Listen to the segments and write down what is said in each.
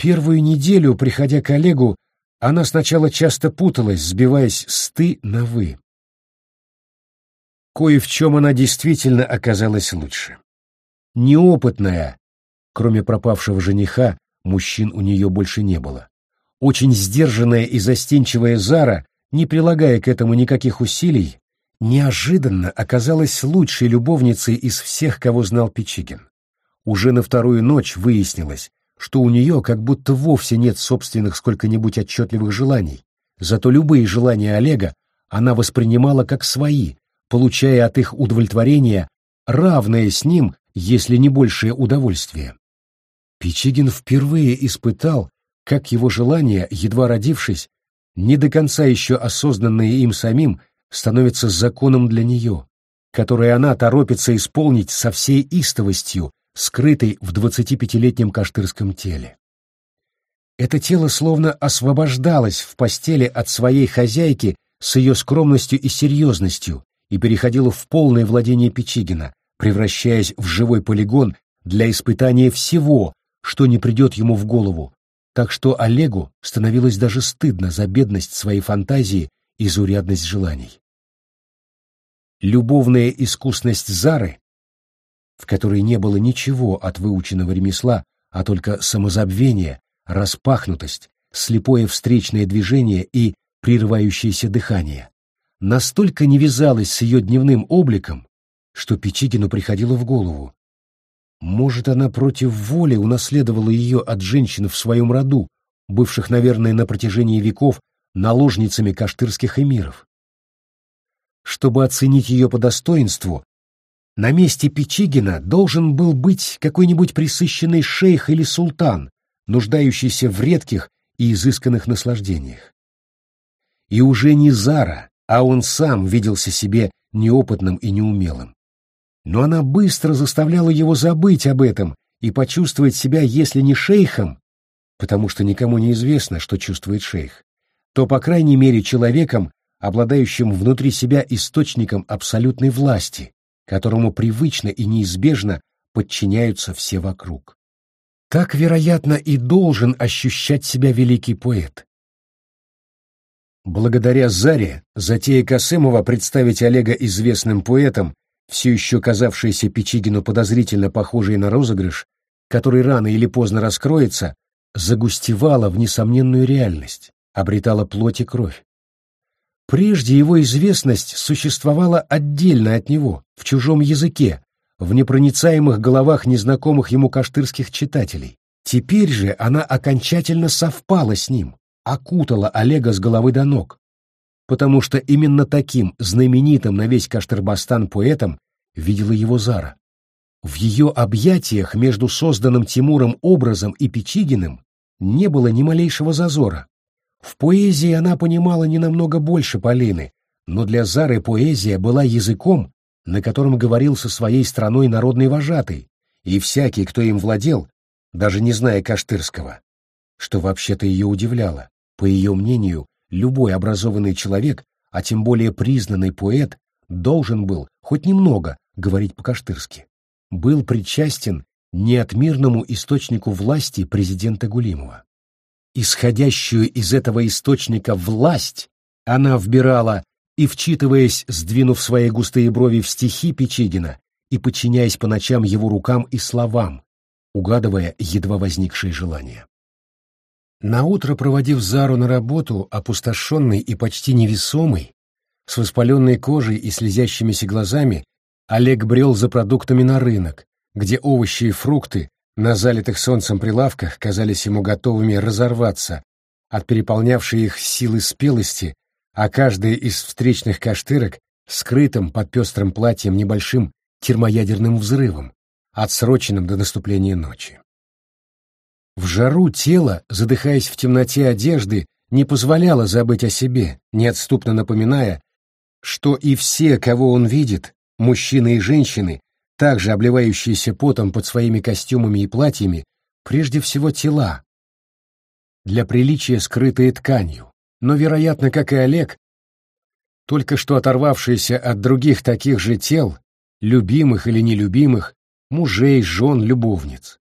Первую неделю, приходя к Олегу, она сначала часто путалась, сбиваясь с «ты» на «вы». Кое в чем она действительно оказалась лучше. Неопытная, кроме пропавшего жениха, мужчин у нее больше не было. Очень сдержанная и застенчивая Зара, не прилагая к этому никаких усилий, неожиданно оказалась лучшей любовницей из всех, кого знал Печигин. Уже на вторую ночь выяснилось, что у нее как будто вовсе нет собственных сколько-нибудь отчетливых желаний, зато любые желания Олега она воспринимала как свои, получая от их удовлетворения равное с ним, если не большее удовольствие. Пичигин впервые испытал, как его желания, едва родившись, не до конца еще осознанные им самим, становятся законом для нее, которое она торопится исполнить со всей истовостью, скрытой в двадцатипятилетнем каштырском теле. Это тело словно освобождалось в постели от своей хозяйки с ее скромностью и серьезностью и переходило в полное владение Печигина, превращаясь в живой полигон для испытания всего, что не придет ему в голову, так что Олегу становилось даже стыдно за бедность своей фантазии и заурядность желаний. Любовная искусность Зары в которой не было ничего от выученного ремесла, а только самозабвение, распахнутость, слепое встречное движение и прерывающееся дыхание, настолько не вязалось с ее дневным обликом, что Печигину приходило в голову. Может, она против воли унаследовала ее от женщин в своем роду, бывших, наверное, на протяжении веков наложницами каштырских эмиров. Чтобы оценить ее по достоинству, на месте Пичигина должен был быть какой-нибудь присыщенный шейх или султан, нуждающийся в редких и изысканных наслаждениях. И уже не Зара, а он сам виделся себе неопытным и неумелым. Но она быстро заставляла его забыть об этом и почувствовать себя, если не шейхом, потому что никому не известно, что чувствует шейх, то, по крайней мере, человеком, обладающим внутри себя источником абсолютной власти, которому привычно и неизбежно подчиняются все вокруг. Так, вероятно, и должен ощущать себя великий поэт. Благодаря Заре, затея Касымова представить Олега известным поэтом, все еще казавшейся Печигину подозрительно похожей на розыгрыш, который рано или поздно раскроется, загустевала в несомненную реальность, обретала плоть и кровь. Прежде его известность существовала отдельно от него, в чужом языке, в непроницаемых головах незнакомых ему каштырских читателей. Теперь же она окончательно совпала с ним, окутала Олега с головы до ног, потому что именно таким знаменитым на весь Каштырбастан поэтом видела его Зара. В ее объятиях между созданным Тимуром образом и Печигиным не было ни малейшего зазора, в поэзии она понимала не намного больше Полины, но для Зары поэзия была языком, на котором говорил со своей страной народный вожатый, и всякий, кто им владел, даже не зная Каштырского, что вообще-то ее удивляло. По ее мнению, любой образованный человек, а тем более признанный поэт, должен был хоть немного говорить по-каштырски. Был причастен неотмирному источнику власти президента Гулимова исходящую из этого источника власть, она вбирала и, вчитываясь, сдвинув свои густые брови в стихи Печигина и подчиняясь по ночам его рукам и словам, угадывая едва возникшие желания. Наутро, проводив Зару на работу, опустошенный и почти невесомый, с воспаленной кожей и слезящимися глазами, Олег брел за продуктами на рынок, где овощи и фрукты на залитых солнцем прилавках казались ему готовыми разорваться от переполнявшей их силы спелости, а каждая из встречных каштырок скрытым под пестрым платьем небольшим термоядерным взрывом, отсроченным до наступления ночи. В жару тело, задыхаясь в темноте одежды, не позволяло забыть о себе, неотступно напоминая, что и все, кого он видит, мужчины и женщины, также обливающиеся потом под своими костюмами и платьями, прежде всего тела, для приличия скрытые тканью, но, вероятно, как и Олег, только что оторвавшиеся от других таких же тел, любимых или нелюбимых, мужей, жен, любовниц.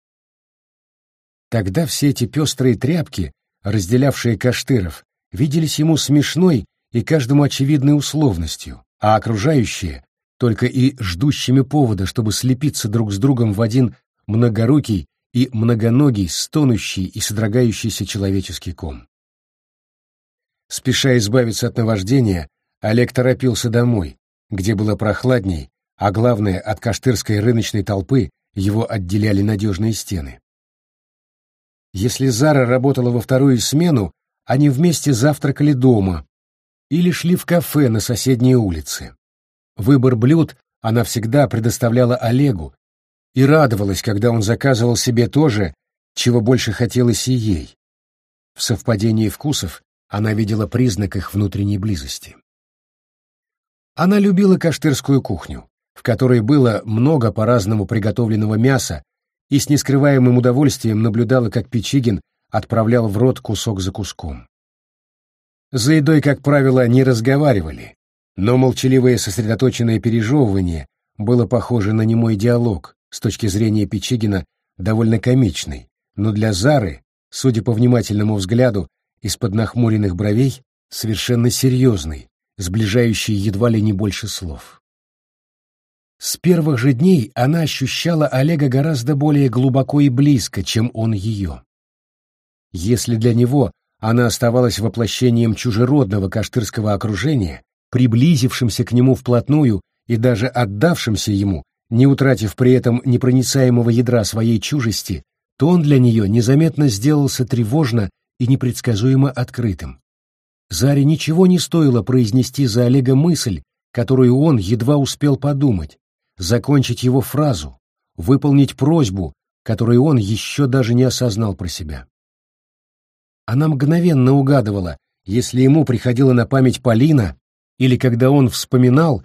Тогда все эти пестрые тряпки, разделявшие Каштыров, виделись ему смешной и каждому очевидной условностью, а окружающие — только и ждущими повода, чтобы слепиться друг с другом в один многорукий и многоногий, стонущий и содрогающийся человеческий ком. Спеша избавиться от наваждения, Олег торопился домой, где было прохладней, а главное, от каштырской рыночной толпы его отделяли надежные стены. Если Зара работала во вторую смену, они вместе завтракали дома или шли в кафе на соседней улице. Выбор блюд она всегда предоставляла Олегу и радовалась, когда он заказывал себе то же, чего больше хотелось и ей. В совпадении вкусов она видела признак их внутренней близости. Она любила каштырскую кухню, в которой было много по-разному приготовленного мяса, и с нескрываемым удовольствием наблюдала, как Печигин отправлял в рот кусок за куском. За едой, как правило, не разговаривали, но молчаливое сосредоточенное пережевывание было похоже на немой диалог, с точки зрения Печигина довольно комичный, но для Зары, судя по внимательному взгляду, из-под нахмуренных бровей, совершенно серьезный, сближающий едва ли не больше слов. С первых же дней она ощущала Олега гораздо более глубоко и близко, чем он ее. Если для него она оставалась воплощением чужеродного каштырского окружения, приблизившимся к нему вплотную и даже отдавшимся ему, не утратив при этом непроницаемого ядра своей чужести, то он для нее незаметно сделался тревожно и непредсказуемо открытым. Заре ничего не стоило произнести за Олега мысль, которую он едва успел подумать, закончить его фразу, выполнить просьбу, которую он еще даже не осознал про себя. Она мгновенно угадывала, если ему приходила на память Полина, или когда он вспоминал,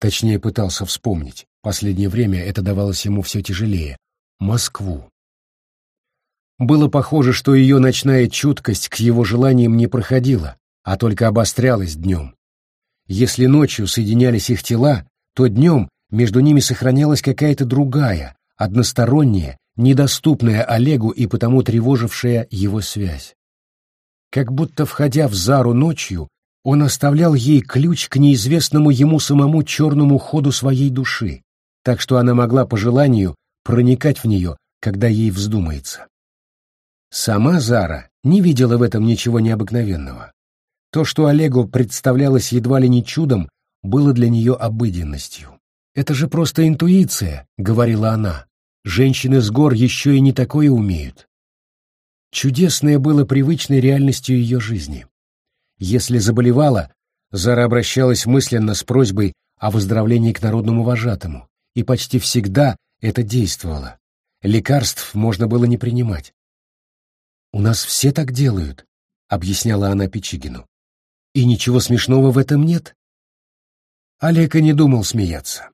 точнее пытался вспомнить, последнее время это давалось ему все тяжелее, Москву. Было похоже, что ее ночная чуткость к его желаниям не проходила, а только обострялась днем. Если ночью соединялись их тела, то днем между ними сохранялась какая-то другая, односторонняя, недоступная Олегу и потому тревожившая его связь. Как будто, входя в Зару ночью, он оставлял ей ключ к неизвестному ему самому черному ходу своей души, так что она могла по желанию проникать в нее, когда ей вздумается. Сама Зара не видела в этом ничего необыкновенного. То, что Олегу представлялось едва ли не чудом, было для нее обыденностью. «Это же просто интуиция», — говорила она. «Женщины с гор еще и не такое умеют». Чудесное было привычной реальностью ее жизни. Если заболевала, Зара обращалась мысленно с просьбой о выздоровлении к народному вожатому, и почти всегда это действовало. Лекарств можно было не принимать. «У нас все так делают», — объясняла она Печигину. «И ничего смешного в этом нет». Олег и не думал смеяться.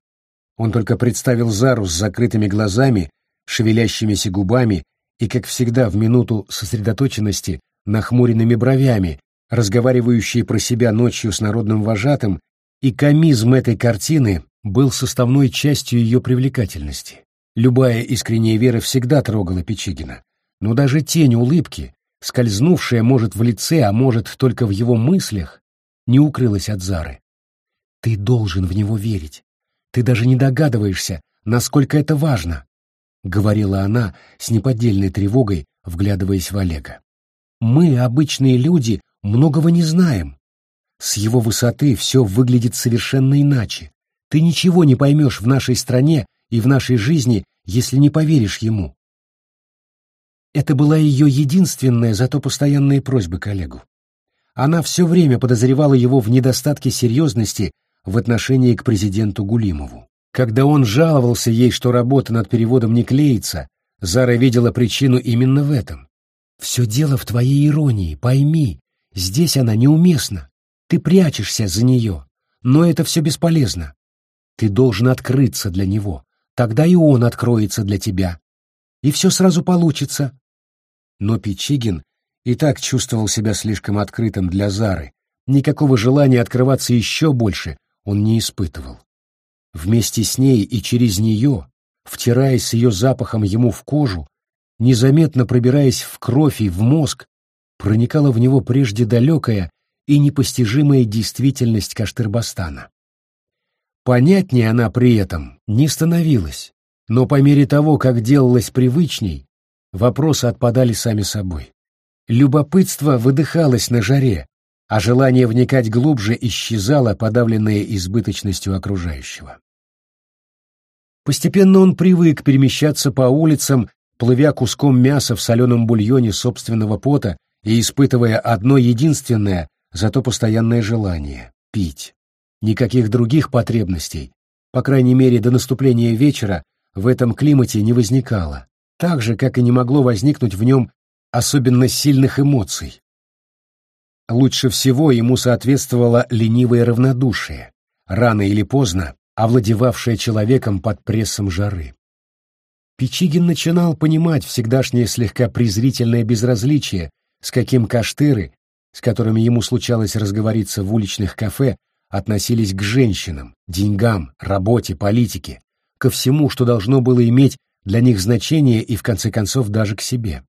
Он только представил Зару с закрытыми глазами, шевелящимися губами и, как всегда, в минуту сосредоточенности, нахмуренными бровями, разговаривающие про себя ночью с народным вожатым, и комизм этой картины был составной частью ее привлекательности. Любая искренняя вера всегда трогала Печигина, но даже тень улыбки, скользнувшая, может, в лице, а может, только в его мыслях, не укрылась от Зары. «Ты должен в него верить. Ты даже не догадываешься, насколько это важно», — говорила она с неподдельной тревогой, вглядываясь в Олега. «Мы, обычные люди, многого не знаем. С его высоты все выглядит совершенно иначе. Ты ничего не поймешь в нашей стране и в нашей жизни, если не поверишь ему. Это была ее единственная, зато постоянная просьба коллегу. Она все время подозревала его в недостатке серьезности в отношении к президенту Гулимову. Когда он жаловался ей, что работа над переводом не клеится, Зара видела причину именно в этом. «Все дело в твоей иронии, пойми, Здесь она неуместна. Ты прячешься за нее, но это все бесполезно. Ты должен открыться для него, тогда и он откроется для тебя. И все сразу получится. Но Пичигин и так чувствовал себя слишком открытым для Зары. Никакого желания открываться еще больше он не испытывал. Вместе с ней и через нее, втираясь ее запахом ему в кожу, незаметно пробираясь в кровь и в мозг, проникала в него прежде далекая и непостижимая действительность Каштырбастана. Понятнее она при этом не становилась, но по мере того, как делалось привычней, вопросы отпадали сами собой. Любопытство выдыхалось на жаре, а желание вникать глубже исчезало, подавленное избыточностью окружающего. Постепенно он привык перемещаться по улицам, плывя куском мяса в соленом бульоне собственного пота и испытывая одно единственное, зато постоянное желание — пить. Никаких других потребностей, по крайней мере до наступления вечера, в этом климате не возникало, так же, как и не могло возникнуть в нем особенно сильных эмоций. Лучше всего ему соответствовало ленивое равнодушие, рано или поздно овладевавшее человеком под прессом жары. Печигин начинал понимать всегдашнее слегка презрительное безразличие, с каким каштыры, с которыми ему случалось разговориться в уличных кафе, относились к женщинам, деньгам, работе, политике, ко всему, что должно было иметь для них значение и, в конце концов, даже к себе.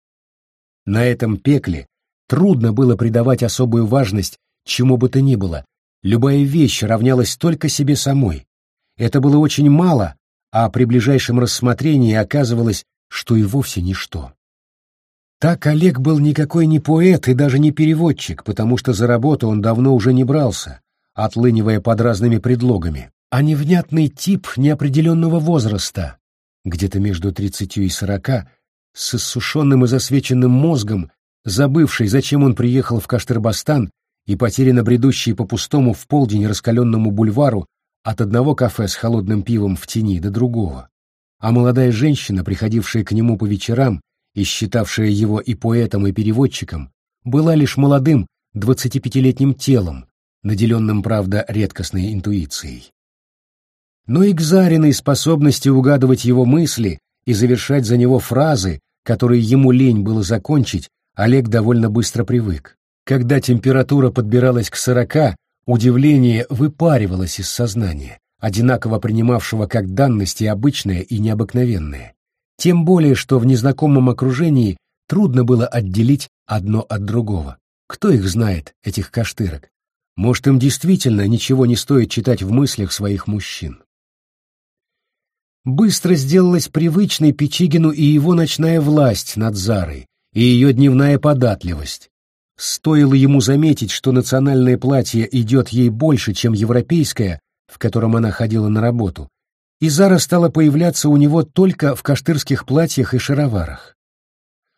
На этом пекле трудно было придавать особую важность чему бы то ни было, любая вещь равнялась только себе самой. Это было очень мало, а при ближайшем рассмотрении оказывалось, что и вовсе ничто. Так Олег был никакой не поэт и даже не переводчик, потому что за работу он давно уже не брался, отлынивая под разными предлогами, а невнятный тип неопределенного возраста, где-то между тридцатью и сорока, с иссушенным и засвеченным мозгом, забывший, зачем он приехал в Каштырбастан и потерянно бредущий по пустому в полдень раскаленному бульвару от одного кафе с холодным пивом в тени до другого. А молодая женщина, приходившая к нему по вечерам и считавшая его и поэтом, и переводчиком, была лишь молодым, двадцатипятилетним телом, наделенным, правда, редкостной интуицией. Но и к Зариной способности угадывать его мысли и завершать за него фразы, которые ему лень было закончить, Олег довольно быстро привык. Когда температура подбиралась к сорока, удивление выпаривалось из сознания, одинаково принимавшего как данности обычное и необыкновенное. Тем более, что в незнакомом окружении трудно было отделить одно от другого. Кто их знает, этих каштырок? Может, им действительно ничего не стоит читать в мыслях своих мужчин быстро сделалась привычной Печигину и его ночная власть над Зарой, и ее дневная податливость. Стоило ему заметить, что национальное платье идет ей больше, чем европейское, в котором она ходила на работу, и Зара стала появляться у него только в каштырских платьях и шароварах.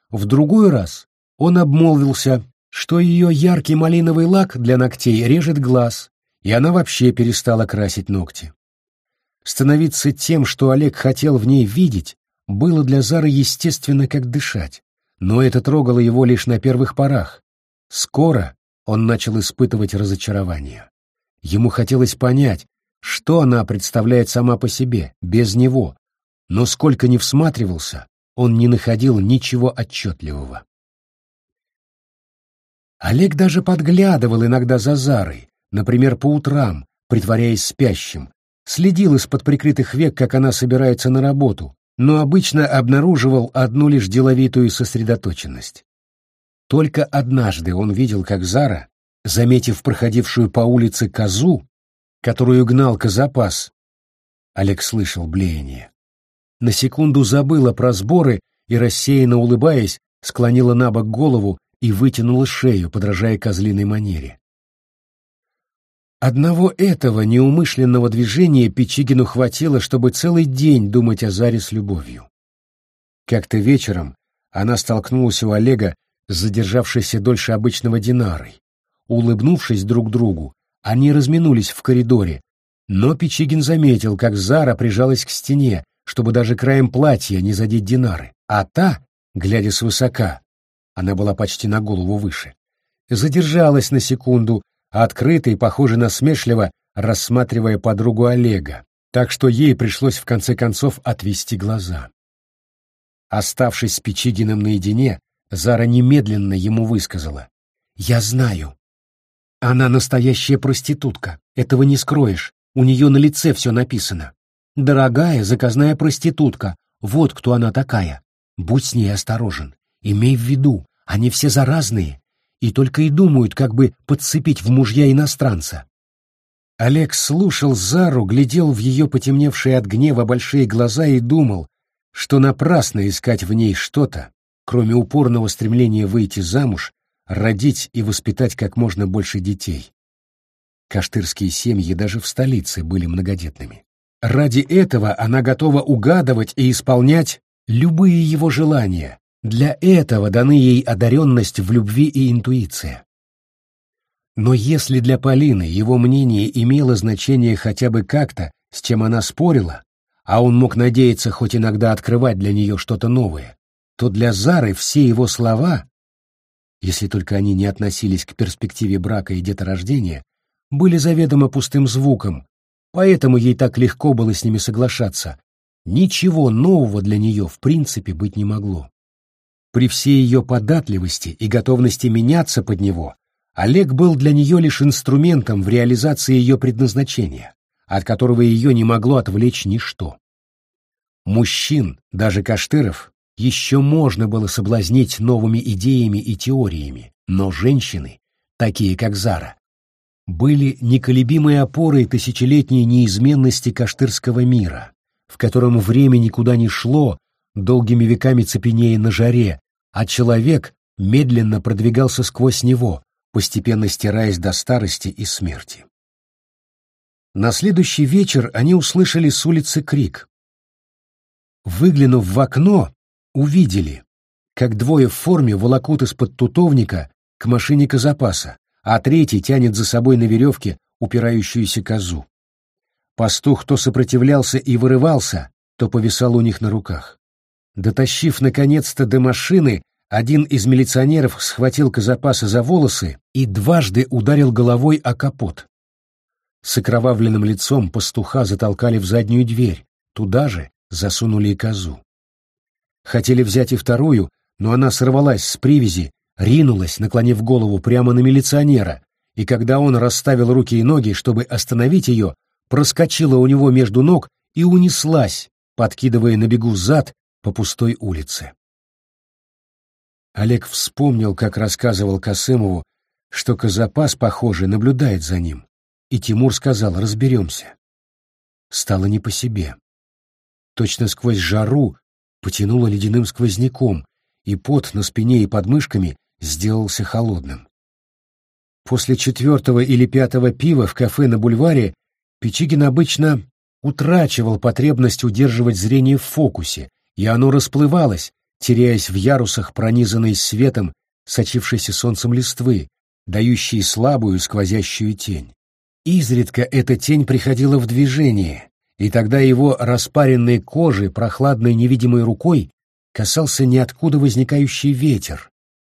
В другой раз он обмолвился, что ее яркий малиновый лак для ногтей режет глаз, и она вообще перестала красить ногти. Становиться тем, что Олег хотел в ней видеть, было для Зары естественно, как дышать, но это трогало его лишь на первых порах. Скоро он начал испытывать разочарование. Ему хотелось понять, что она представляет сама по себе, без него, но сколько ни всматривался, он не находил ничего отчетливого. Олег даже подглядывал иногда за Зарой, например, по утрам, притворяясь спящим, следил из-под прикрытых век, как она собирается на работу, но обычно обнаруживал одну лишь деловитую сосредоточенность. Только однажды он видел, как Зара, заметив проходившую по улице козу, которую гнал козапас, Олег слышал блеяние. На секунду забыла про сборы и, рассеянно улыбаясь, склонила на бок голову и вытянула шею, подражая козлиной манере. Одного этого неумышленного движения Печигину хватило, чтобы целый день думать о Заре с любовью. Как-то вечером она столкнулась у Олега с задержавшейся дольше обычного Динарой. Улыбнувшись друг другу, они разминулись в коридоре, но Печигин заметил, как Зара прижалась к стене, чтобы даже краем платья не задеть Динары, а та, глядя свысока, она была почти на голову выше, задержалась на секунду, открыто и, похоже, насмешливо рассматривая подругу Олега, так что ей пришлось в конце концов отвести глаза. Оставшись с Печигиным наедине, Зара немедленно ему высказала. «Я знаю. Она настоящая проститутка, этого не скроешь, у нее на лице все написано. Дорогая заказная проститутка, вот кто она такая. Будь с ней осторожен. Имей в виду, они все заразные и только и думают, как бы подцепить в мужья иностранца. Олег слушал Зару, глядел в ее потемневшие от гнева большие глаза и думал, что напрасно искать в ней что-то, кроме упорного стремления выйти замуж, родить и воспитать как можно больше детей. Каштырские семьи даже в столице были многодетными. Ради этого она готова угадывать и исполнять любые его желания. Для этого даны ей одаренность в любви и интуиция. Но если для Полины его мнение имело значение хотя бы как-то, с чем она спорила, а он мог надеяться хоть иногда открывать для нее что-то новое, то для Зары все его слова, если только они не относились к перспективе брака и деторождения, были заведомо пустым звуком, поэтому ей так легко было с ними соглашаться. Ничего нового для нее в принципе быть не могло. При всей ее податливости и готовности меняться под него, Олег был для нее лишь инструментом в реализации ее предназначения, от которого ее не могло отвлечь ничто. Мужчин, даже Каштыров, еще можно было соблазнить новыми идеями и теориями, но женщины, такие как Зара, были неколебимой опорой тысячелетней неизменности каштырского мира, в котором время никуда не шло, долгими веками цепенея на жаре, а человек медленно продвигался сквозь него, постепенно стираясь до старости и смерти. На следующий вечер они услышали с улицы крик. Выглянув в окно, увидели, как двое в форме волокут из-под тутовника к машине казапаса, а третий тянет за собой на веревке упирающуюся козу. Пастух то сопротивлялся и вырывался, то повисал у них на руках. Дотащив наконец-то до машины, один из милиционеров схватил Казапаса за волосы и дважды ударил головой о капот. С окровавленным лицом пастуха затолкали в заднюю дверь, туда же засунули и козу. Хотели взять и вторую, но она сорвалась с привязи ринулась, наклонив голову прямо на милиционера, и когда он расставил руки и ноги, чтобы остановить ее, проскочила у него между ног и унеслась, подкидывая на бегу зад по пустой улице. Олег вспомнил, как рассказывал Косымову, что Казапас, похоже, наблюдает за ним, и Тимур сказал «разберемся». Стало не по себе. Точно сквозь жару потянуло ледяным сквозняком, и пот на спине и подмышками сделался холодным. После четвертого или пятого пива в кафе на бульваре Печигин обычно утрачивал потребность удерживать зрение в фокусе, и оно расплывалось, теряясь в ярусах, пронизанной светом, сочившейся солнцем листвы, дающей слабую сквозящую тень. Изредка эта тень приходила в движение, и тогда его распаренной кожи прохладной невидимой рукой касался ниоткуда возникающий ветер,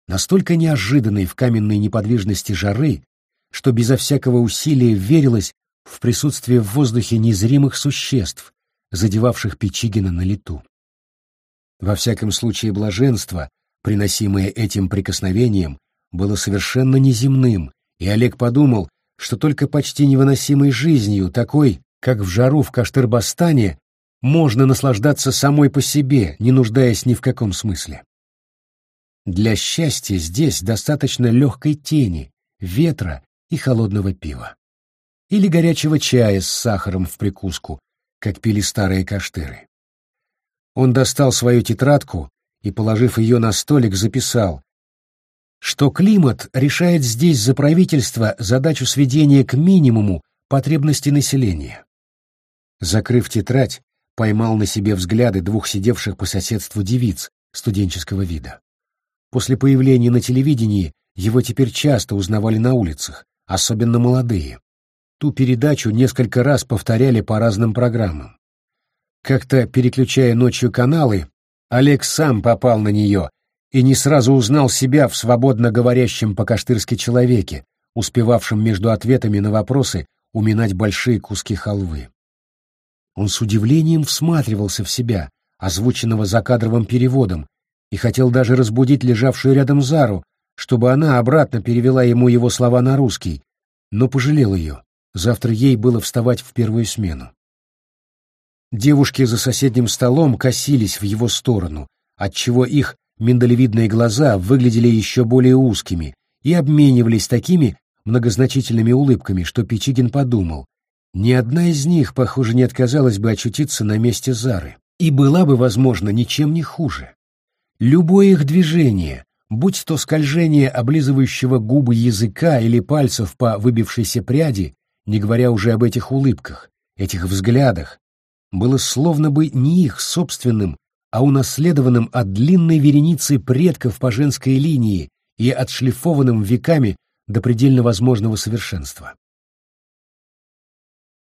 настолько неожиданной в каменной неподвижности жары, что безо всякого усилия верилось в присутствие в воздухе незримых существ, задевавших Печигина на лету. Во всяком случае блаженство, приносимое этим прикосновением, было совершенно неземным, и Олег подумал, что только почти невыносимой жизнью, такой, как в жару в Каштырбастане, можно наслаждаться самой по себе, не нуждаясь ни в каком смысле. Для счастья здесь достаточно легкой тени, ветра и холодного пива. Или горячего чая с сахаром в прикуску, как пили старые каштыры. Он достал свою тетрадку и, положив ее на столик, записал, что климат решает здесь за правительство задачу сведения к минимуму потребностей населения. Закрыв тетрадь, поймал на себе взгляды двух сидевших по соседству девиц студенческого вида. После появления на телевидении его теперь часто узнавали на улицах, особенно молодые. Ту передачу несколько раз повторяли по разным программам. Как-то, переключая ночью каналы, Олег сам попал на нее и не сразу узнал себя в свободно говорящем по-каштырски человеке, успевавшем между ответами на вопросы уминать большие куски халвы. Он с удивлением всматривался в себя, озвученного закадровым переводом, и хотел даже разбудить лежавшую рядом Зару, чтобы она обратно перевела ему его слова на русский, но пожалел ее. Завтра ей было вставать в первую смену. Девушки за соседним столом косились в его сторону, отчего их миндалевидные глаза выглядели еще более узкими и обменивались такими многозначительными улыбками, что Пичигин подумал, ни одна из них, похоже, не отказалась бы очутиться на месте Зары, и была бы, возможно, ничем не хуже. Любое их движение, будь то скольжение облизывающего губы языка или пальцев по выбившейся пряди, не говоря уже об этих улыбках, этих взглядах, было словно бы не их собственным, а унаследованным от длинной вереницы предков по женской линии и отшлифованным веками до предельно возможного совершенства.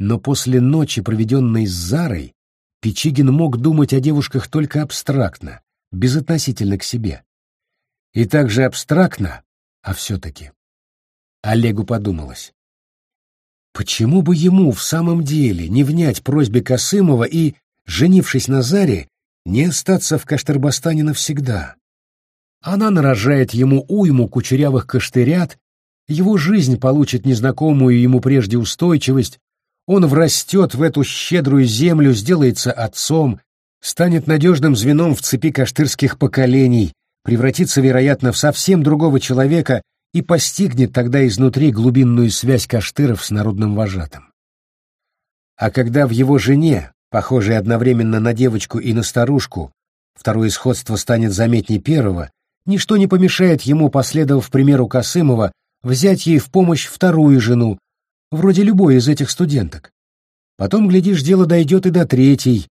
Но после ночи, проведенной с Зарой, Пичигин мог думать о девушках только абстрактно, безотносительно к себе. И также абстрактно, а все-таки. Олегу подумалось. Почему бы ему в самом деле не внять просьбе Косымова и, женившись на Заре, не остаться в Каштырбастане навсегда? Она нарожает ему уйму кучерявых каштырят, его жизнь получит незнакомую ему прежде устойчивость, он врастет в эту щедрую землю, сделается отцом, станет надежным звеном в цепи каштырских поколений, превратится, вероятно, в совсем другого человека и постигнет тогда изнутри глубинную связь каштыров с народным вожатым. А когда в его жене, похожей одновременно на девочку и на старушку, второе сходство станет заметнее первого, ничто не помешает ему, последовав примеру Косымова, взять ей в помощь вторую жену, вроде любой из этих студенток. Потом, глядишь, дело дойдет и до третьей,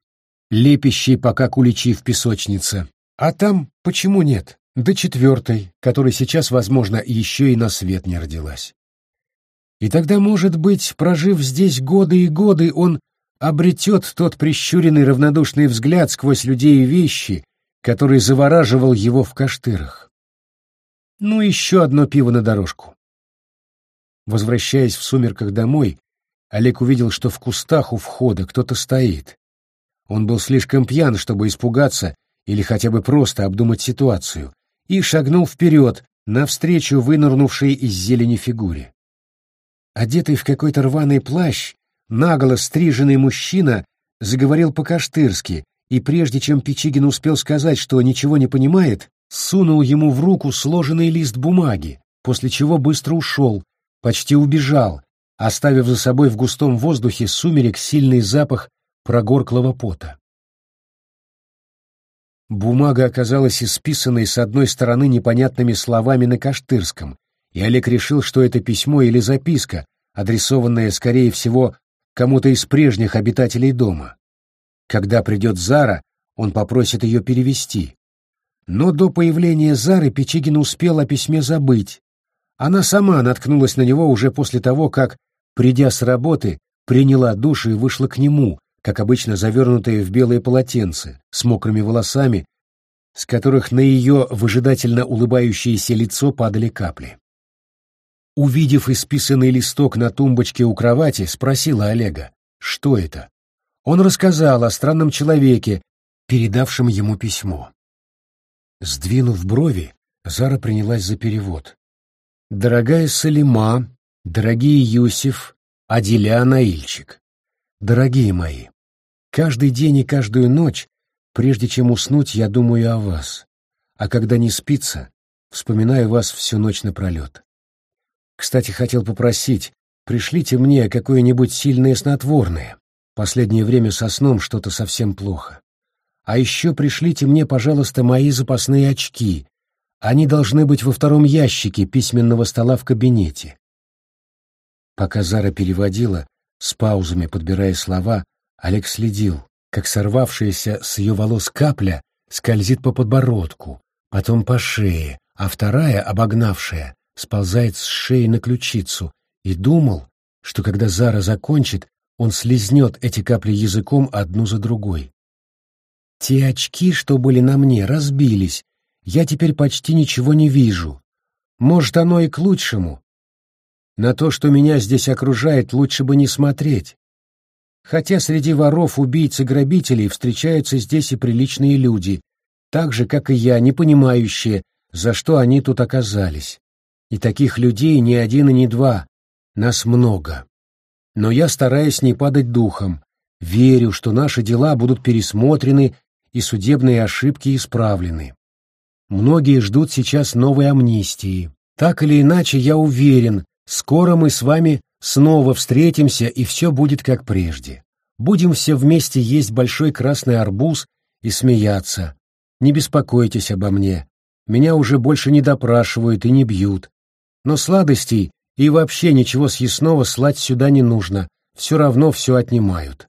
лепящей пока куличи в песочнице. А там почему нет? До четвертой, которая сейчас, возможно, еще и на свет не родилась. И тогда, может быть, прожив здесь годы и годы, он обретет тот прищуренный равнодушный взгляд сквозь людей и вещи, который завораживал его в каштырах. Ну, еще одно пиво на дорожку. Возвращаясь в сумерках домой, Олег увидел, что в кустах у входа кто-то стоит. Он был слишком пьян, чтобы испугаться или хотя бы просто обдумать ситуацию, и шагнул вперед, навстречу вынырнувшей из зелени фигуре. Одетый в какой-то рваный плащ, наголо стриженный мужчина заговорил по-каштырски, и прежде чем Пичигин успел сказать, что ничего не понимает, сунул ему в руку сложенный лист бумаги, после чего быстро ушел, почти убежал, оставив за собой в густом воздухе сумерек сильный запах прогорклого пота. Бумага оказалась исписанной с одной стороны непонятными словами на каштырском, и Олег решил, что это письмо или записка, адресованная, скорее всего, кому-то из прежних обитателей дома. Когда придет Зара, он попросит ее перевести. Но до появления Зары Печигин успел о письме забыть. Она сама наткнулась на него уже после того, как, придя с работы, приняла душ и вышла к нему, как обычно завернутая в белое полотенце, с мокрыми волосами, с которых на ее выжидательно улыбающееся лицо падали капли. Увидев исписанный листок на тумбочке у кровати, спросила Олега, что это. Он рассказал о странном человеке, передавшем ему письмо. Сдвинув брови, Зара принялась за перевод. «Дорогая Салима, дорогие Юсиф, Адиля Наильчик, Дорогие мои, каждый день и каждую ночь, прежде чем уснуть, я думаю о вас, а когда не спится, вспоминаю вас всю ночь напролет. Кстати, хотел попросить, пришлите мне какое-нибудь сильное снотворное. Последнее время со сном что-то совсем плохо. А еще пришлите мне, пожалуйста, мои запасные очки. Они должны быть во втором ящике письменного стола в кабинете. Пока Зара переводила, с паузами подбирая слова, Олег следил, как сорвавшаяся с ее волос капля скользит по подбородку, потом по шее, а вторая, обогнавшая, сползает с шеи на ключицу, и думал, что когда Зара закончит, он слезнет эти капли языком одну за другой. Те очки, что были на мне, разбились, я теперь почти ничего не вижу. Может, оно и к лучшему, на то, что меня здесь окружает, лучше бы не смотреть. Хотя среди воров, убийц и грабителей встречаются здесь и приличные люди, так же, как и я, не понимающие, за что они тут оказались. И таких людей ни один и не два, нас много. Но я стараюсь не падать духом, верю, что наши дела будут пересмотрены и судебные ошибки исправлены. Многие ждут сейчас новой амнистии. Так или иначе, я уверен, скоро мы с вами снова встретимся, и все будет как прежде. Будем все вместе есть большой красный арбуз и смеяться. Не беспокойтесь обо мне. Меня уже больше не допрашивают и не бьют. Но сладостей и вообще ничего съестного слать сюда не нужно. Все равно все отнимают.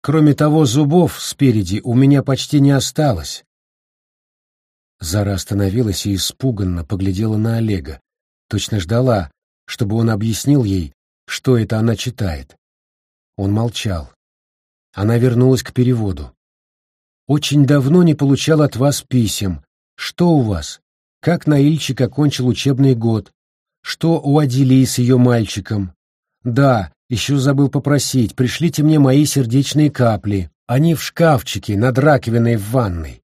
Кроме того, зубов спереди у меня почти не осталось. Зара остановилась и испуганно поглядела на Олега. Точно ждала, чтобы он объяснил ей, что это она читает. Он молчал. Она вернулась к переводу. «Очень давно не получал от вас писем. Что у вас? Как Наильчик окончил учебный год? Что у Аделии с ее мальчиком? Да, еще забыл попросить, пришлите мне мои сердечные капли. Они в шкафчике над раковиной в ванной.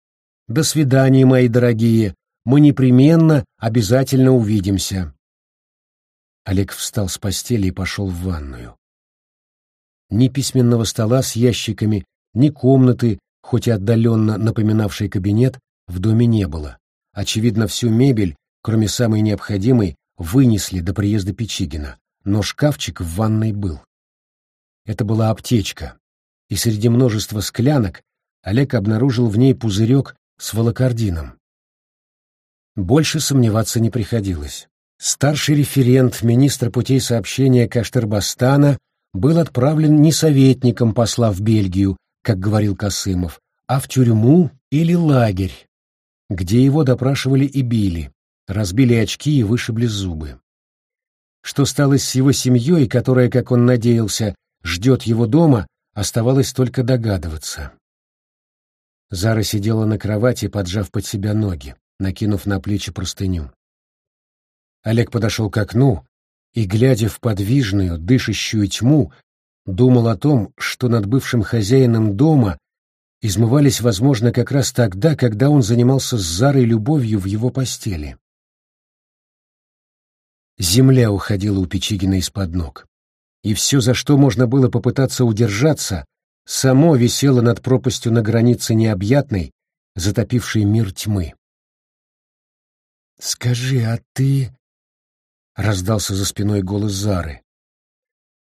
До свидания, мои дорогие. Мы непременно, обязательно увидимся. Олег встал с постели и пошел в ванную. Ни письменного стола с ящиками, ни комнаты, хоть и отдаленно напоминавшей кабинет, в доме не было. Очевидно, всю мебель, кроме самой необходимой, вынесли до приезда Печигина, но шкафчик в ванной был. Это была аптечка, и среди множества склянок Олег обнаружил в ней пузырек с волокордином. Больше сомневаться не приходилось. Старший референт министра путей сообщения Каштербастана был отправлен не советником посла в Бельгию, как говорил Касымов, а в тюрьму или лагерь, где его допрашивали и били разбили очки и вышибли зубы. Что стало с его семьей, которая, как он надеялся, ждет его дома, оставалось только догадываться. Зара сидела на кровати, поджав под себя ноги, накинув на плечи простыню. Олег подошел к окну и, глядя в подвижную, дышащую тьму, думал о том, что над бывшим хозяином дома измывались, возможно, как раз тогда, когда он занимался с Зарой любовью в его постели. Земля уходила у Печигина из-под ног. И все, за что можно было попытаться удержаться, само висело над пропастью на границе необъятной, затопившей мир тьмы. «Скажи, а ты...» — раздался за спиной голос Зары.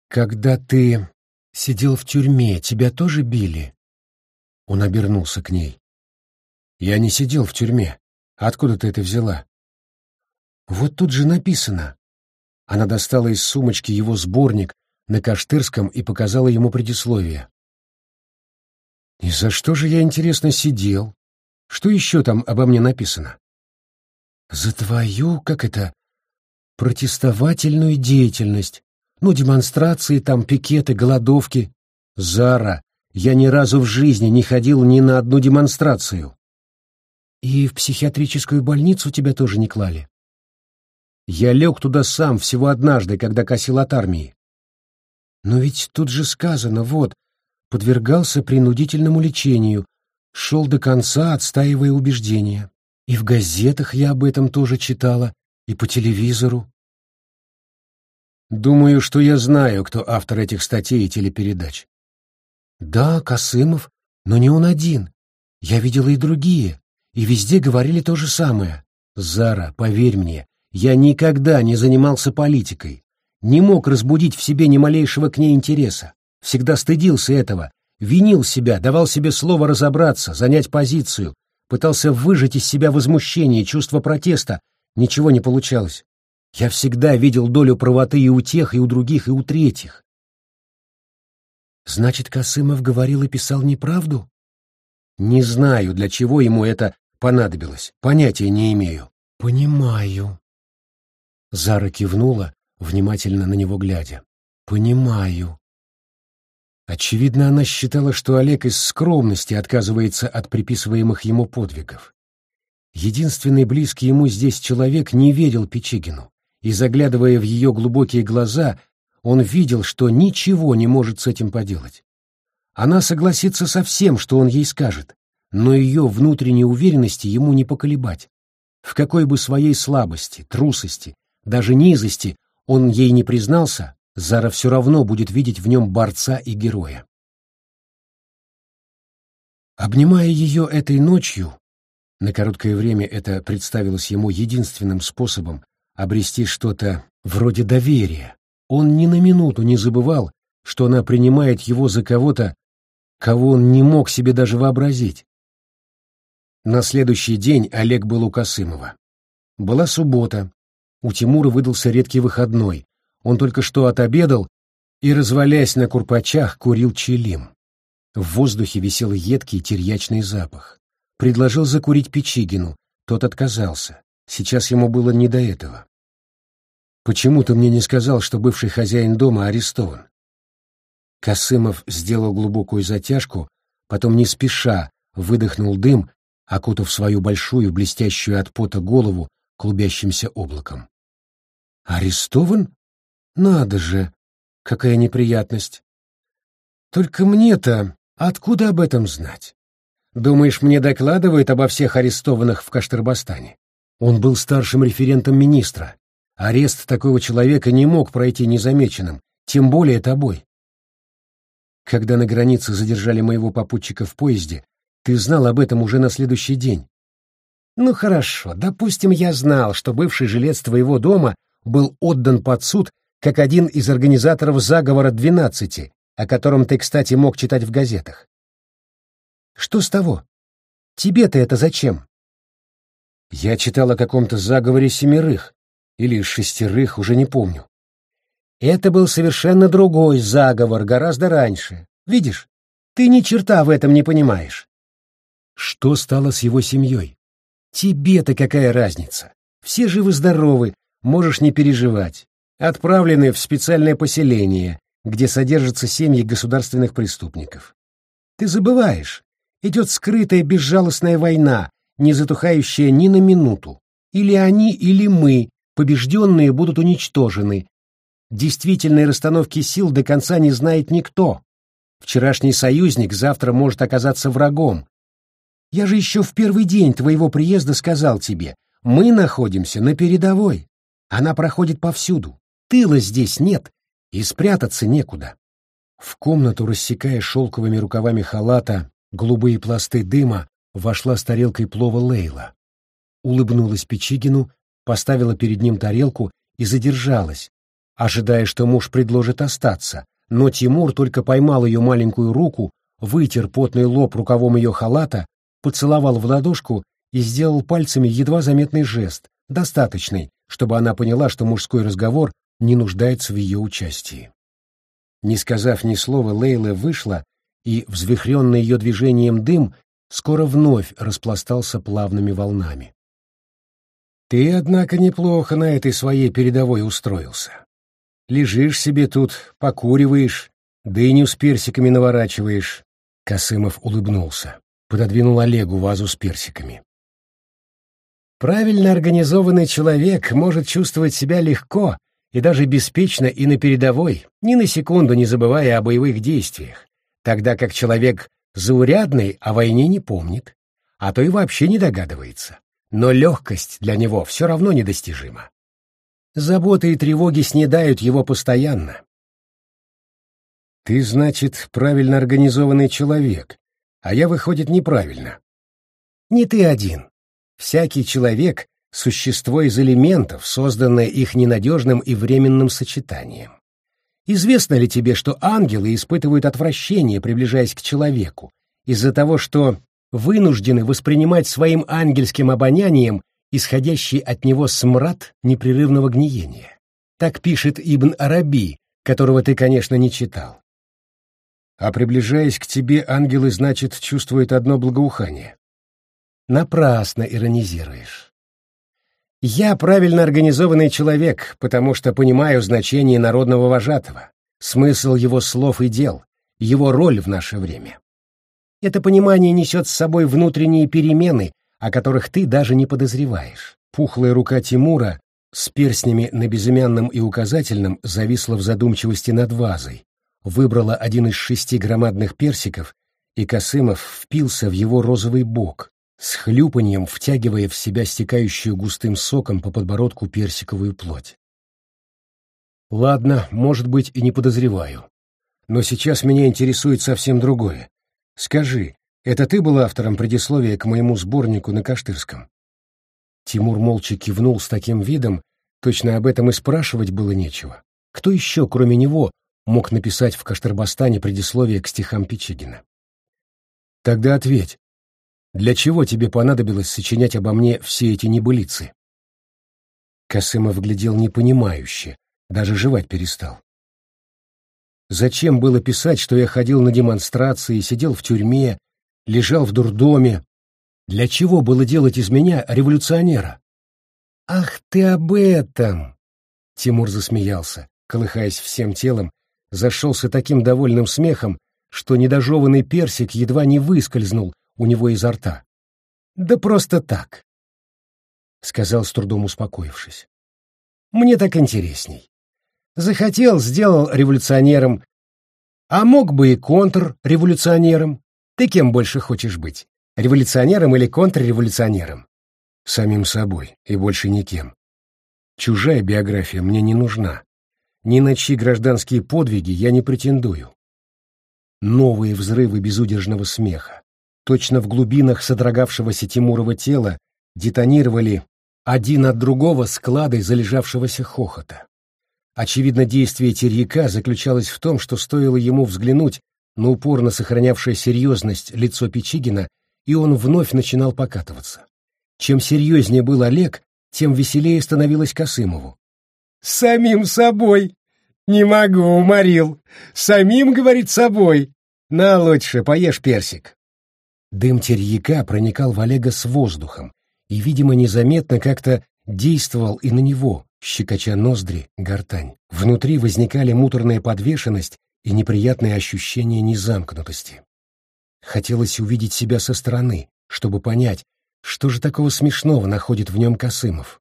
«Когда ты сидел в тюрьме, тебя тоже били?» Он обернулся к ней. «Я не сидел в тюрьме. Откуда ты это взяла?» «Вот тут же написано. Она достала из сумочки его сборник на Каштырском и показала ему предисловие. «И за что же я, интересно, сидел? Что еще там обо мне написано?» «За твою, как это, протестовательную деятельность. Ну, демонстрации там, пикеты, голодовки. Зара, я ни разу в жизни не ходил ни на одну демонстрацию». «И в психиатрическую больницу тебя тоже не клали?» Я лег туда сам всего однажды, когда косил от армии. Но ведь тут же сказано, вот, подвергался принудительному лечению, шел до конца, отстаивая убеждения. И в газетах я об этом тоже читала, и по телевизору. Думаю, что я знаю, кто автор этих статей и телепередач. Да, Косымов, но не он один. Я видела и другие, и везде говорили то же самое. Зара, поверь мне, я никогда не занимался политикой, не мог разбудить в себе ни малейшего к ней интереса, всегда стыдился этого, винил себя, давал себе слово разобраться, занять позицию, пытался выжать из себя возмущение, чувство протеста, ничего не получалось. Я всегда видел долю правоты и у тех, и у других, и у третьих. Значит, Косымов говорил и писал неправду? Не знаю, для чего ему это понадобилось, понятия не имею. Понимаю. Зара кивнула, внимательно на него глядя. «Понимаю». Очевидно, она считала, что Олег из скромности отказывается от приписываемых ему подвигов. Единственный близкий ему здесь человек не верил Печигину, и, заглядывая в ее глубокие глаза, он видел, что ничего не может с этим поделать. Она согласится со всем, что он ей скажет, но ее внутренней уверенности ему не поколебать. В какой бы своей слабости, трусости даже низости он ей не признался, Зара все равно будет видеть в нем борца и героя. Обнимая ее этой ночью, на короткое время это представилось ему единственным способом обрести что-то вроде доверия. Он ни на минуту не забывал, что она принимает его за кого-то, кого он не мог себе даже вообразить. На следующий день Олег был у Косымова. Была суббота. У Тимура выдался редкий выходной. Он только что отобедал и, развалясь на курпачах, курил челим. В воздухе висел едкий терьячный запах. Предложил закурить Печигину. Тот отказался. Сейчас ему было не до этого. «Почему ты мне не сказал, что бывший хозяин дома арестован?» Косымов сделал глубокую затяжку, потом не спеша выдохнул дым, окутав свою большую, блестящую от пота голову клубящимся облаком. «Арестован? Надо же! Какая неприятность! Только мне-то откуда об этом знать? Думаешь, мне докладывают обо всех арестованных в Каштырбастане? Он был старшим референтом министра, Арест такого человека не мог пройти незамеченным, тем более тобой. Когда на границе задержали моего попутчика в поезде, ты знал об этом уже на следующий день. Ну хорошо, допустим, я знал, что бывший жилец твоего дома был отдан под суд как один из организаторов заговора двенадцати, о котором ты, кстати, мог читать в газетах. Что с того? Тебе-то это зачем? Я читал о каком-то заговоре семерых, или шестерых, уже не помню. Это был совершенно другой заговор, гораздо раньше. Видишь, ты ни черта в этом не понимаешь. Что стало с его семьей? Тебе-то какая разница? Все живы-здоровы, можешь не переживать. Отправлены в специальное поселение, где содержатся семьи государственных преступников. Ты забываешь, идет скрытая безжалостная война, не затухающая ни на минуту. Или они, или мы, побежденные будут уничтожены. Действительной расстановки сил до конца не знает никто. Вчерашний союзник завтра может оказаться врагом. Я же еще в первый день твоего приезда сказал тебе, мы находимся на передовой. Она проходит повсюду. Тыла здесь нет, и спрятаться некуда. В комнату, рассекая шелковыми рукавами халата голубые пласты дыма, вошла с тарелкой плова Лейла. Улыбнулась Печигину поставила перед ним тарелку и задержалась, ожидая, что муж предложит остаться, но Тимур только поймал ее маленькую руку, вытер потный лоб рукавом ее халата, поцеловал в ладошку и сделал пальцами едва заметный жест, достаточный, чтобы она поняла, что мужской разговор не нуждается в ее участии. Не сказав ни слова, Лейла вышла, и, взвихренный ее движением дым, скоро вновь распластался плавными волнами. Ты, однако, неплохо на этой своей передовой устроился. Лежишь себе тут, покуриваешь, дыню с персиками наворачиваешь. Косымов улыбнулся, пододвинул Олегу вазу с персиками. Правильно организованный человек может чувствовать себя легко и даже беспечно и на передовой, ни на секунду не забывая о боевых действиях, тогда как человек заурядный о войне не помнит, а то и вообще не догадывается но легкость для него все равно недостижима. Заботы и тревоги снедают его постоянно. Ты, значит, правильно организованный человек, а я, выходит, неправильно. Не ты один. Всякий человек — существо из элементов, созданное их ненадежным и временным сочетанием. Известно ли тебе, что ангелы испытывают отвращение, приближаясь к человеку, из-за того, что вынуждены воспринимать своим ангельским обонянием исходящий от него смрад непрерывного гниения. Так пишет Ибн Араби, которого ты, конечно, не читал. А приближаясь к тебе, ангелы, значит, чувствуют одно благоухание. Напрасно иронизируешь. Я правильно организованный человек, потому что понимаю значение народного вожатого, смысл его слов и дел, его роль в наше время. Это понимание несет с собой внутренние перемены, о которых ты даже не подозреваешь. Пухлая рука Тимура с перстнями на безымянном и указательном зависла в задумчивости над вазой, выбрала один из шести громадных персиков, и Косымов впился в его розовый бок, с хлюпаньем втягивая в себя стекающую густым соком по подбородку персиковую плоть. Ладно, может быть, и не подозреваю. Но сейчас меня интересует совсем другое. Скажи, Это ты был автором предисловия к моему сборнику на Каштырском?» Тимур молча кивнул с таким видом, точно об этом и спрашивать было нечего. Кто еще, кроме него, мог написать в Каштырбастане предисловие к стихам Печигина? «Тогда ответь, для чего тебе понадобилось сочинять обо мне все эти небылицы?» Косымов глядел непонимающе, даже жевать перестал. Зачем было писать, что я ходил на демонстрации, сидел в тюрьме, лежал в дурдоме. Для чего было делать из меня революционера? Ах ты об этом! Тимур засмеялся, колыхаясь всем телом, зашелся таким довольным смехом, что недожеванный персик едва не выскользнул у него изо рта. Да просто так, сказал с трудом успокоившись. Мне так интересней. Захотел, сделал революционером, а мог бы и контрреволюционером. Ты кем больше хочешь быть? Революционером или контрреволюционером? Самим собой и больше никем. Чужая биография мне не нужна. Ни на чьи гражданские подвиги я не претендую. Новые взрывы безудержного смеха, точно в глубинах содрогавшегося Тимурова тела, детонировали один от другого складой залежавшегося хохота. Очевидно, действие Терьяка заключалось в том, что стоило ему взглянуть на упорно сохранявшее серьезность лицо Печигина, и он вновь начинал покатываться. Чем серьезнее был Олег, тем веселее становилось Косымову. «Самим собой! Не могу, уморил! Самим, говорит, собой! На лучше, поешь персик!» Дым терьяка проникал в Олега с воздухом и, видимо, незаметно как-то действовал и на него, щекоча ноздри, гортань. Внутри возникали муторная подвешенность и неприятное ощущение незамкнутости. Хотелось увидеть себя со стороны, чтобы понять, что же такого смешного находит в нем Косымов.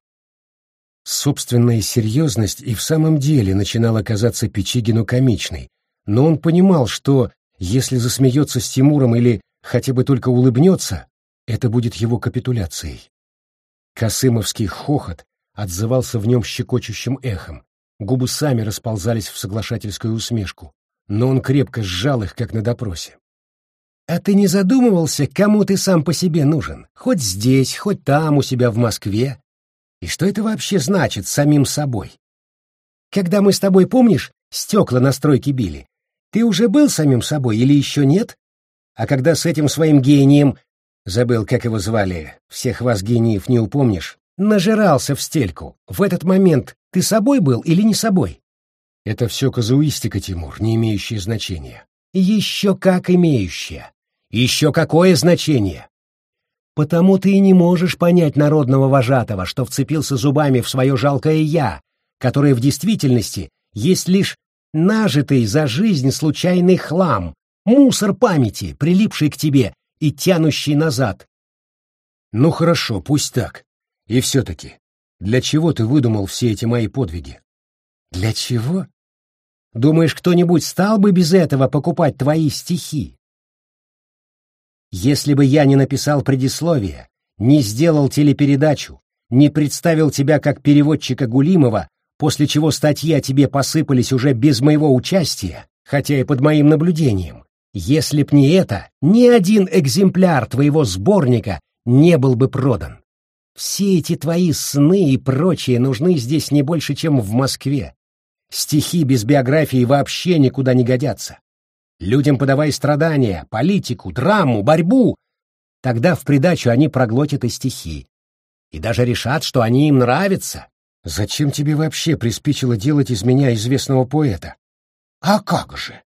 Собственная серьезность и в самом деле начинала казаться Печигину комичной, но он понимал, что, если засмеется с Тимуром или хотя бы только улыбнется, это будет его капитуляцией. Косымовский хохот отзывался в нем щекочущим эхом. Губы сами расползались в соглашательскую усмешку, но он крепко сжал их, как на допросе. «А ты не задумывался, кому ты сам по себе нужен? Хоть здесь, хоть там, у себя в Москве? И что это вообще значит самим собой? Когда мы с тобой, помнишь, стекла на стройке били, ты уже был самим собой или еще нет? А когда с этим своим гением, забыл, как его звали, всех вас гениев не упомнишь, нажирался в стельку. В этот момент ты собой был или не собой? Это все казуистика, Тимур, не имеющая значения. Еще как имеющая. Еще какое значение? Потому ты и не можешь понять народного вожатого, что вцепился зубами в свое жалкое «я», которое в действительности есть лишь нажитый за жизнь случайный хлам, мусор памяти, прилипший к тебе и тянущий назад. Ну хорошо, пусть так. И все-таки, для чего ты выдумал все эти мои подвиги? Для чего? Думаешь, кто-нибудь стал бы без этого покупать твои стихи? Если бы я не написал предисловие, не сделал телепередачу, не представил тебя как переводчика Гулимова, после чего статьи о тебе посыпались уже без моего участия, хотя и под моим наблюдением, если б не это, ни один экземпляр твоего сборника не был бы продан. Все эти твои сны и прочее нужны здесь не больше, чем в Москве. Стихи без биографии вообще никуда не годятся. Людям подавай страдания, политику, драму, борьбу. Тогда в придачу они проглотят и стихи. И даже решат, что они им нравятся. Зачем тебе вообще приспичило делать из меня известного поэта? А как же?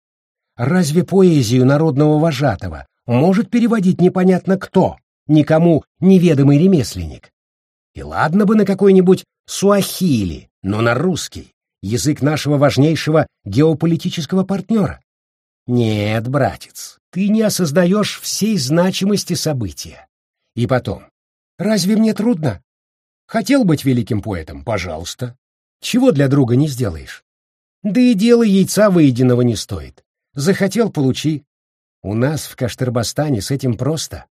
Разве поэзию народного вожатого может переводить непонятно кто, никому неведомый ремесленник? И ладно бы на какой-нибудь суахили, но на русский, язык нашего важнейшего геополитического партнера. Нет, братец, ты не осознаешь всей значимости события. И потом, разве мне трудно? Хотел быть великим поэтом, пожалуйста. Чего для друга не сделаешь? Да и дело яйца выеденного не стоит. Захотел — получи. У нас в Каштырбастане с этим просто.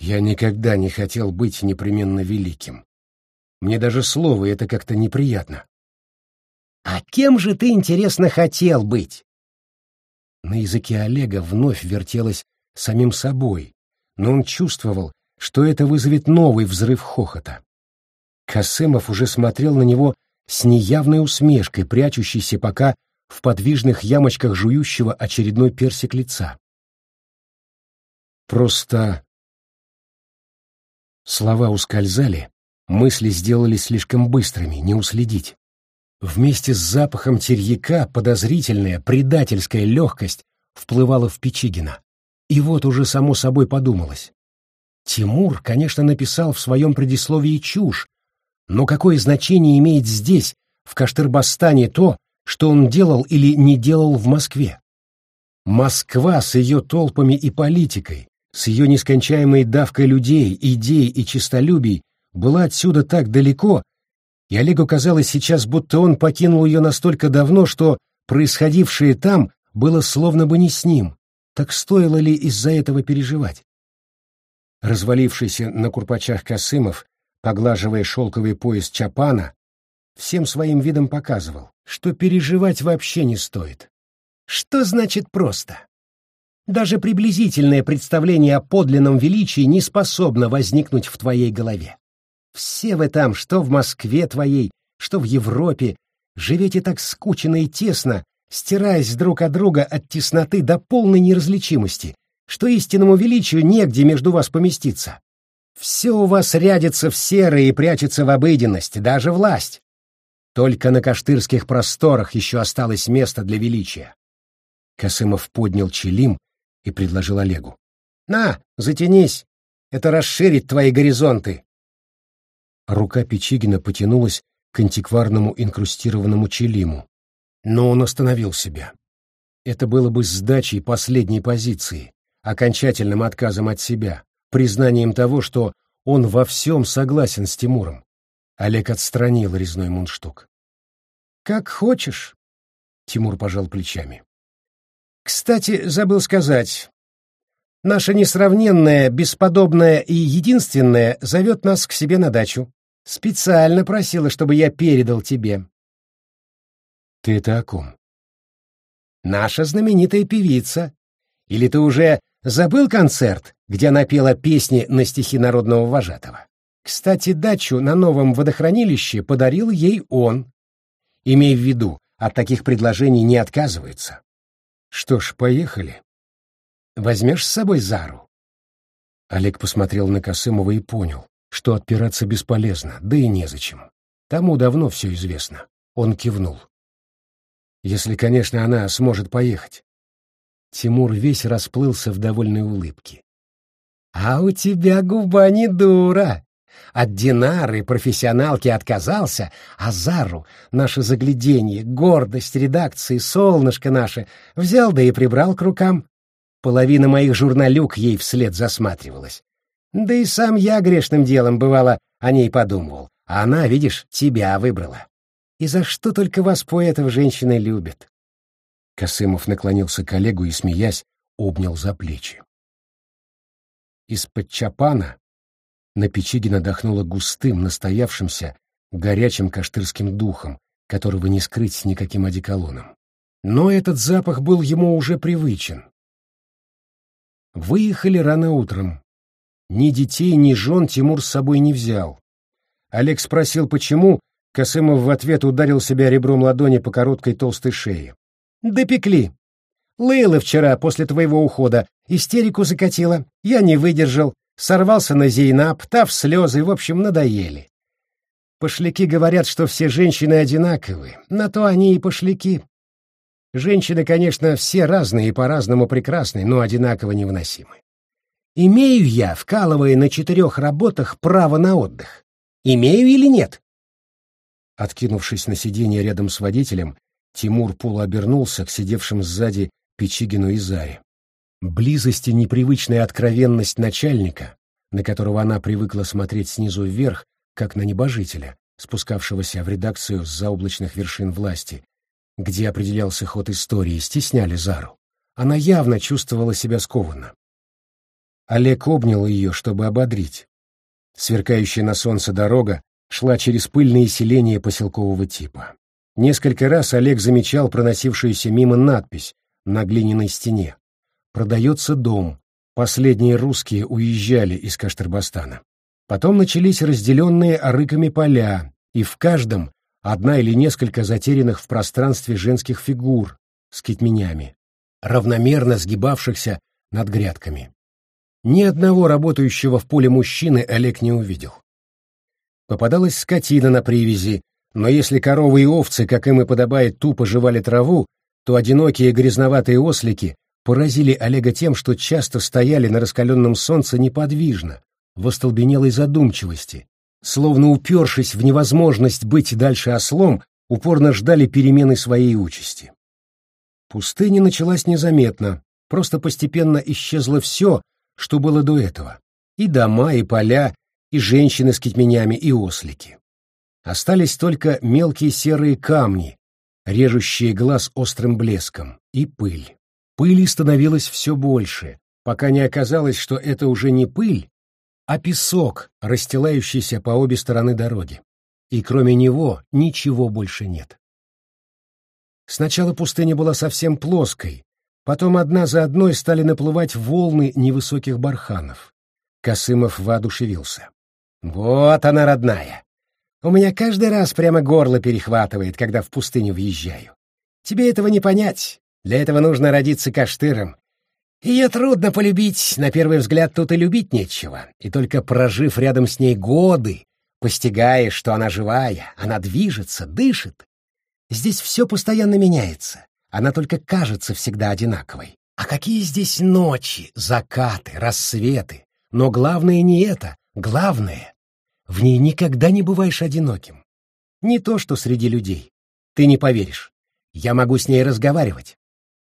Я никогда не хотел быть непременно великим. Мне даже слово это как-то неприятно. А кем же ты, интересно, хотел быть? На языке Олега вновь вертелась самим собой, но он чувствовал, что это вызовет новый взрыв хохота. Касымов уже смотрел на него с неявной усмешкой, прячущейся пока в подвижных ямочках жующего очередной персик лица. Просто слова ускользали, мысли сделались слишком быстрыми, не уследить. Вместе с запахом терьяка подозрительная, предательская легкость вплывала в Печигина. И вот уже само собой подумалось. Тимур, конечно, написал в своем предисловии чушь, но какое значение имеет здесь, в Каштырбастане, то, что он делал или не делал в Москве? Москва с ее толпами и политикой, с ее нескончаемой давкой людей, идей и честолюбий была отсюда так далеко, и Олегу казалось сейчас, будто он покинул ее настолько давно, что происходившее там было словно бы не с ним. Так стоило ли из-за этого переживать? Развалившийся на курпачах Косымов, поглаживая шелковый пояс Чапана, всем своим видом показывал, что переживать вообще не стоит. Что значит просто? Даже приблизительное представление о подлинном величии не способно возникнуть в твоей голове. Все вы там, что в Москве твоей, что в Европе, живете так скучно и тесно, стираясь друг от друга от тесноты до полной неразличимости, что истинному величию негде между вас поместиться. Все у вас рядится в серое и прячется в обыденность, даже власть. Только на каштырских просторах еще осталось место для величия. Косымов поднял челим и предложил Олегу. «На, затянись, это расширит твои горизонты». Рука Печигина потянулась к антикварному инкрустированному челиму, но он остановил себя. Это было бы сдачей последней позиции, окончательным отказом от себя, признанием того, что он во всем согласен с Тимуром. Олег отстранил резной мундштук. «Как хочешь», — Тимур пожал плечами. Кстати, забыл сказать. Наша несравненная, бесподобная и единственная зовет нас к себе на дачу. Специально просила, чтобы я передал тебе. Ты это о ком? Наша знаменитая певица. Или ты уже забыл концерт, где она пела песни на стихи народного вожатого? Кстати, дачу на новом водохранилище подарил ей он. Имей в виду, от таких предложений не отказываются. Что ж, поехали. Возьмешь с собой Зару? Олег посмотрел на Косымова и понял, что отпираться бесполезно, да и незачем. Тому давно все известно. Он кивнул. Если, конечно, она сможет поехать. Тимур весь расплылся в довольной улыбке. «А у тебя губа не дура!» От Динары, профессионалки, отказался, а Зару, наше загляденье, гордость редакции, солнышко наше, взял да и прибрал к рукам. Половина моих журналюк ей вслед засматривалась. Да и сам я грешным делом, бывало, о ней подумывал. А она, видишь, тебя выбрала. И за что только вас, поэтов, женщины любят? Косымов наклонился к Олегу и, смеясь, обнял за плечи. Из-под чапана на Печигина дохнуло густым, настоявшимся, горячим каштырским духом, которого не скрыть никаким одеколоном. Но этот запах был ему уже привычен. Выехали рано утром. Ни детей, ни жен Тимур с собой не взял. Олег спросил, почему, Косымов в ответ ударил себя ребром ладони по короткой толстой шее. «Допекли. Лейла вчера, после твоего ухода, истерику закатила. Я не выдержал, сорвался на Зейнаб, та в слезы, в общем, надоели. Пошляки говорят, что все женщины одинаковы, на то они и пошляки. Женщины, конечно, все разные и по-разному прекрасны, но одинаково невыносимы. Имею я, вкалывая на четырех работах, право на отдых? Имею или нет? Откинувшись на сиденье рядом с водителем, Тимур полуобернулся к сидевшим сзади Печигину и Заре. Близость и непривычная откровенность начальника, на которого она привыкла смотреть снизу вверх, как на небожителя, спускавшегося в редакцию с заоблачных вершин власти, где определялся ход истории, стесняли Зару. Она явно чувствовала себя скованно. Олег обнял ее, чтобы ободрить. Сверкающая на солнце дорога шла через пыльные селения поселкового типа. Несколько раз Олег замечал проносившуюся мимо надпись на глиняной стене продается дом, Последние русские уезжали из Каштырбастана. Потом начались разделенные арыками поля, и в каждом одна или несколько затерянных в пространстве женских фигур с китменями, равномерно сгибавшихся над грядками. Ни одного работающего в поле мужчины Олег не увидел. Попадалась скотина на привязи, но если коровы и овцы, как им и подобает, тупо жевали траву, то одинокие грязноватые ослики поразили Олега тем, что часто стояли на раскаленном солнце неподвижно, в остолбенелой задумчивости, словно упершись в невозможность быть дальше ослом, упорно ждали перемены своей участи. Пустыня началась незаметно, просто постепенно исчезло все, что было до этого. И дома, и поля, и женщины с китменями, и ослики. Остались только мелкие серые камни, режущие глаз острым блеском, и пыль. Пыли становилось все больше, пока не оказалось, что это уже не пыль, а песок, расстилающийся по обе стороны дороги. И кроме него ничего больше нет. Сначала пустыня была совсем плоской, потом одна за одной стали наплывать волны невысоких барханов. Косымов воодушевился. «Вот она, родная! У меня каждый раз прямо горло перехватывает, когда в пустыню въезжаю. Тебе этого не понять. Для этого нужно родиться каштыром. Ее трудно полюбить, на первый взгляд тут и любить нечего. И только прожив рядом с ней годы, постигаешь, что она живая, она движется, дышит. Здесь все постоянно меняется. Она только кажется всегда одинаковой. А какие здесь ночи, закаты, рассветы. Но главное не это. Главное в ней никогда не бываешь одиноким. Не то, что среди людей. Ты не поверишь. Я могу с ней разговаривать.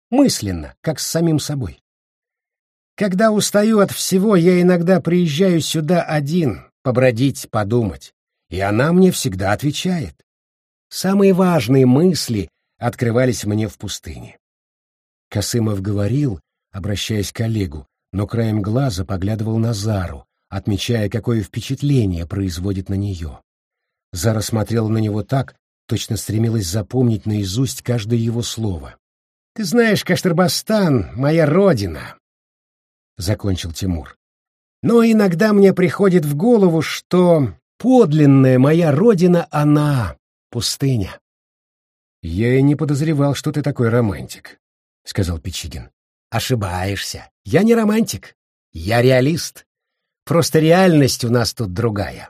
Мысленно, как с самим собой. Когда устаю от всего, я иногда приезжаю сюда один, побродить, подумать. И она мне всегда отвечает. Самые важные мысли открывались мне в пустыне. Косымов говорил, обращаясь к коллегу, но краем глаза поглядывал на Зару, отмечая, какое впечатление производит на нее. Зара смотрела на него так, точно стремилась запомнить наизусть каждое его слово. «Ты знаешь, Каштырбастан — моя родина», — закончил Тимур. «Но иногда мне приходит в голову, что подлинная моя родина — она, пустыня». «Я и не подозревал, что ты такой романтик», — сказал Печигин. «Ошибаешься. Я не романтик. Я реалист. Просто реальность у нас тут другая.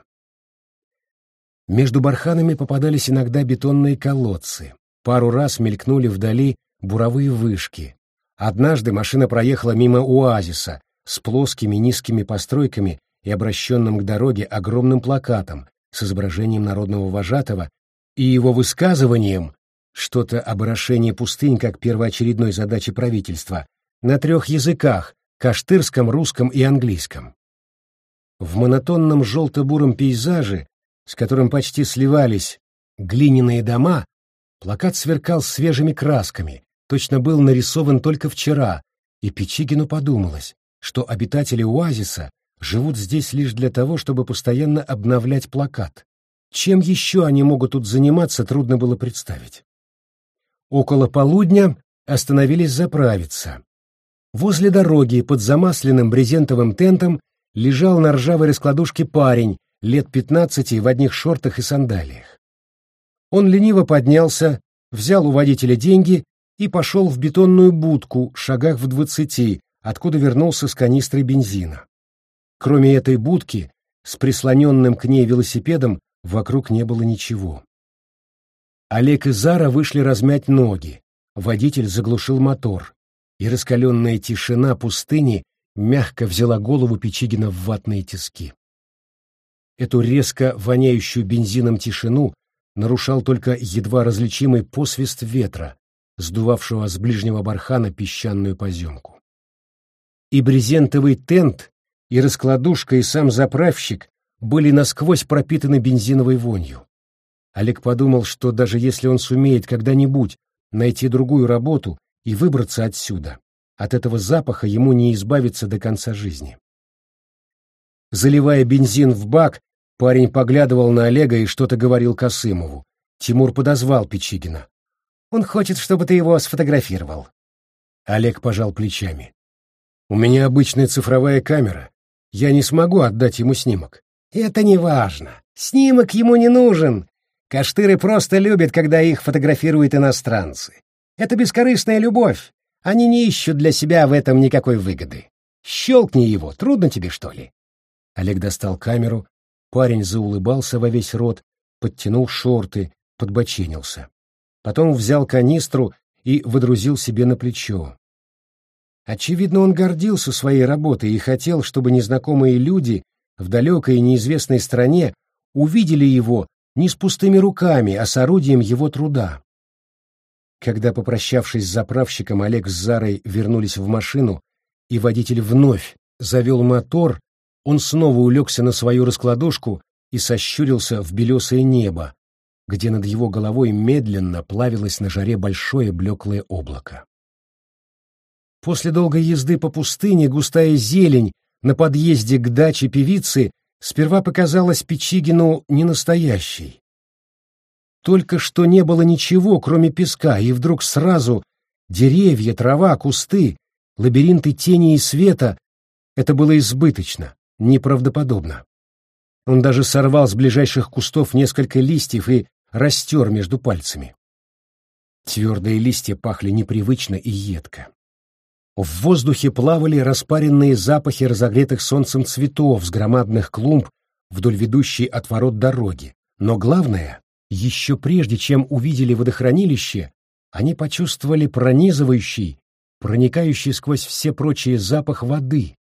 Между барханами попадались иногда бетонные колодцы. Пару раз мелькнули вдали буровые вышки. Однажды машина проехала мимо оазиса с плоскими низкими постройками и обращенным к дороге огромным плакатом с изображением народного вожатого и его высказыванием что-то об орошении пустынь как первоочередной задачи правительства на трех языках — каштырском, русском и английском. В монотонном желто-буром пейзаже, с которым почти сливались глиняные дома, плакат сверкал свежими красками, точно был нарисован только вчера, и Печигину подумалось, что обитатели оазиса живут здесь лишь для того, чтобы постоянно обновлять плакат. Чем еще они могут тут заниматься, трудно было представить. Около полудня остановились заправиться. Возле дороги под замасленным брезентовым тентом лежал на ржавой раскладушке парень, лет пятнадцати, в одних шортах и сандалиях. Он лениво поднялся, взял у водителя деньги и пошел в бетонную будку, шагах в двадцати, откуда вернулся с канистрой бензина. Кроме этой будки, с прислоненным к ней велосипедом, вокруг не было ничего. Олег и Зара вышли размять ноги, водитель заглушил мотор, и раскаленная тишина пустыни мягко взяла голову Печигина в ватные тиски. Эту резко воняющую бензином тишину нарушал только едва различимый посвист ветра, сдувавшего с ближнего бархана песчаную поземку. И брезентовый тент, и раскладушка, и сам заправщик были насквозь пропитаны бензиновой вонью. Олег подумал, что даже если он сумеет когда-нибудь найти другую работу и выбраться отсюда, от этого запаха ему не избавиться до конца жизни. Заливая бензин в бак, парень поглядывал на Олега и что-то говорил Косымову. Тимур подозвал Печигина. «Он хочет, чтобы ты его сфотографировал». Олег пожал плечами. У меня обычная цифровая камера. Я не смогу отдать ему снимок. Это не важно. Снимок ему не нужен. Каштыры просто любят, когда их фотографируют иностранцы. Это бескорыстная любовь. Они не ищут для себя в этом никакой выгоды. Щелкни его, трудно тебе, что ли? Олег достал камеру, парень заулыбался во весь рот, подтянул шорты, подбоченился. Потом взял канистру и выдрузил себе на плечо. Очевидно, он гордился своей работой и хотел, чтобы незнакомые люди в далекой и неизвестной стране увидели его не с пустыми руками, а с орудием его труда. Когда, попрощавшись с заправщиком, Олег с Зарой вернулись в машину, и водитель вновь завел мотор, он снова улегся на свою раскладушку и сощурился в белесое небо, где над его головой медленно плавилось на жаре большое блеклое облако. После долгой езды по пустыне густая зелень на подъезде к даче певицы сперва показалась Печигину ненастоящей. Только что не было ничего, кроме песка, и вдруг сразу деревья, трава, кусты, лабиринты тени и света — это было избыточно, неправдоподобно. Он даже сорвал с ближайших кустов несколько листьев и растер между пальцами. Твердые листья пахли непривычно и едко. В воздухе плавали распаренные запахи разогретых солнцем цветов с громадных клумб вдоль ведущей от ворот дороги. Но главное, еще прежде чем увидели водохранилище, они почувствовали пронизывающий, проникающий сквозь все прочие запах воды,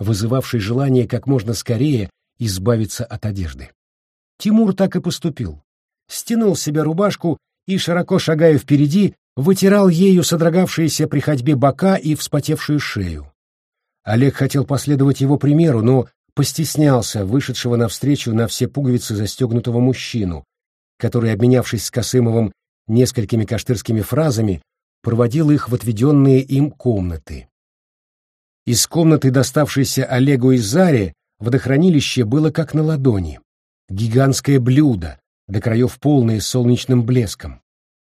вызывавший желание как можно скорее избавиться от одежды. Тимур так и поступил. Стянул себе рубашку и, широко шагая впереди, вытирал ею содрогавшиеся при ходьбе бока и вспотевшую шею. Олег хотел последовать его примеру, но постеснялся вышедшего навстречу на все пуговицы застегнутого мужчину, который, обменявшись с Косымовым несколькими каштырскими фразами, проводил их в отведенные им комнаты. Из комнаты, доставшейся Олегу и Заре, водохранилище было как на ладони. Гигантское блюдо, до краев полное солнечным блеском.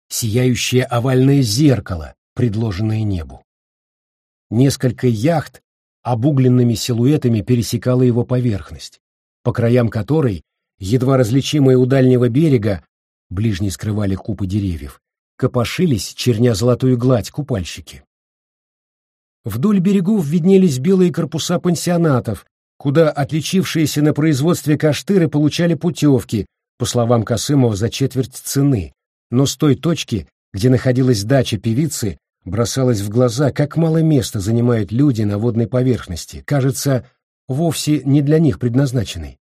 Сияющее овальное зеркало, предложенное небу. Несколько яхт обугленными силуэтами пересекала его поверхность, по краям которой едва различимые у дальнего берега, ближние скрывали купы деревьев, копошились, черня золотую гладь, купальщики. Вдоль берегов виднелись белые корпуса пансионатов, куда отличившиеся на производстве каштыры получали путевки, по словам Косымова, за четверть цены, но с той точки, где находилась дача певицы, бросалось в глаза, как мало места занимают люди на водной поверхности, кажется, вовсе не для них предназначенной.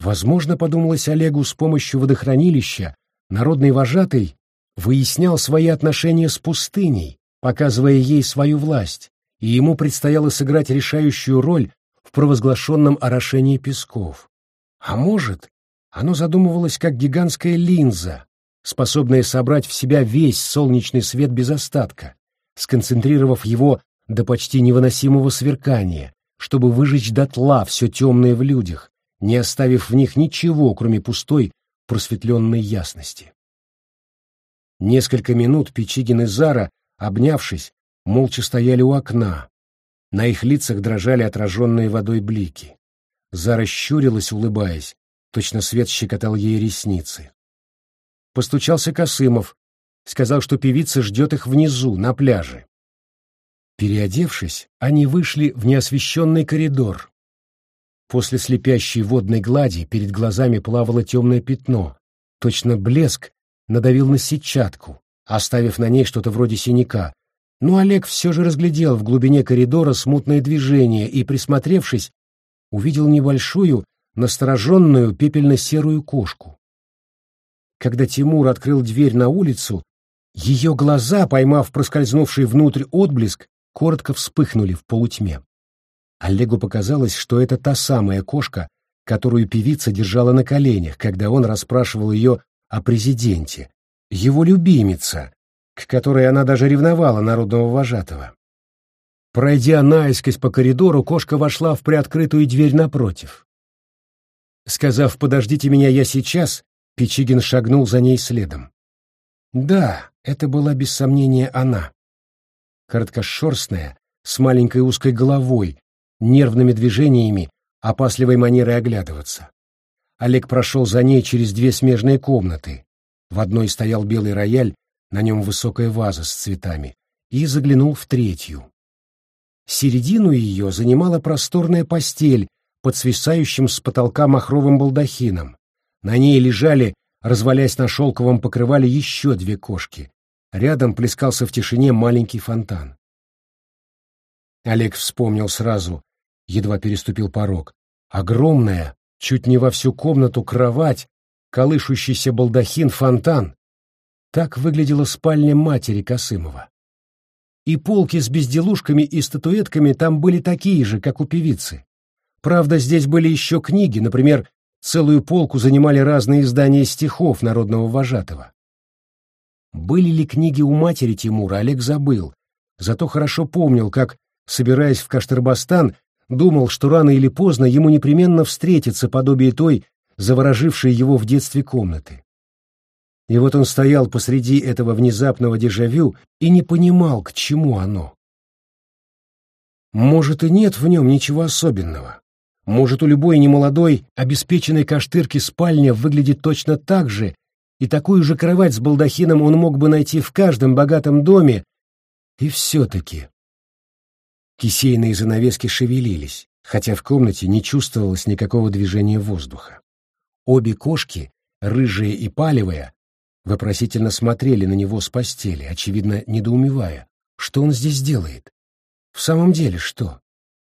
Возможно, подумалось Олегу, с помощью водохранилища народный вожатый выяснял свои отношения с пустыней, показывая ей свою власть, и ему предстояло сыграть решающую роль в провозглашенном орошении песков. А может, оно задумывалось как гигантская линза, способная собрать в себя весь солнечный свет без остатка, сконцентрировав его до почти невыносимого сверкания, чтобы выжечь дотла все темное в людях, не оставив в них ничего, кроме пустой просветленной ясности. Несколько минут Печигин и Зара, обнявшись, молча стояли у окна. На их лицах дрожали отраженные водой блики. Зара щурилась, улыбаясь, точно свет щекотал ей ресницы. Постучался Косымов, сказал, что певица ждет их внизу, на пляже. Переодевшись, они вышли в неосвещенный коридор, После слепящей водной глади перед глазами плавало темное пятно. Точно блеск надавил на сетчатку, оставив на ней что-то вроде синяка. Но Олег все же разглядел в глубине коридора смутное движение и, присмотревшись, увидел небольшую, настороженную пепельно-серую кошку. Когда Тимур открыл дверь на улицу, ее глаза, поймав проскользнувший внутрь отблеск, коротко вспыхнули в полутьме. Олегу показалось, что это та самая кошка, которую певица держала на коленях, когда он расспрашивал ее о президенте, его любимица, к которой она даже ревновала народного вожатого. Пройдя наискось по коридору, кошка вошла в приоткрытую дверь напротив. Сказав «подождите меня, я сейчас», Печигин шагнул за ней следом. Да, это была без сомнения она. Короткошерстная, с маленькой узкой головой, нервными движениями, опасливой манерой оглядываться. Олег прошел за ней через две смежные комнаты. В одной стоял белый рояль, на нем высокая ваза с цветами, и заглянул в третью. Середину ее занимала просторная постель под свисающим с потолка махровым балдахином. На ней лежали, развалясь на шелковом покрывале, еще две кошки. Рядом плескался в тишине маленький фонтан. Олег вспомнил сразу, едва переступил порог. Огромная, чуть не во всю комнату кровать, колышущийся балдахин, фонтан. Так выглядела спальня матери Косымова. И полки с безделушками и статуэтками там были такие же, как у певицы. Правда, здесь были еще книги, например, целую полку занимали разные издания стихов народного вожатого. Были ли книги у матери Тимура, Олег забыл, зато хорошо помнил, как, собираясь в Каштырбастан, думал, что рано или поздно ему непременно встретится подобие той, заворожившей его в детстве комнаты. И вот он стоял посреди этого внезапного дежавю и не понимал, к чему оно. Может, и нет в нем ничего особенного. Может, у любой немолодой, обеспеченной каштырки спальня выглядит точно так же, и такую же кровать с балдахином он мог бы найти в каждом богатом доме, и все-таки Кисейные занавески шевелились, хотя в комнате не чувствовалось никакого движения воздуха. Обе кошки, рыжая и палевая, вопросительно смотрели на него с постели, очевидно, недоумевая, что он здесь делает. В самом деле что?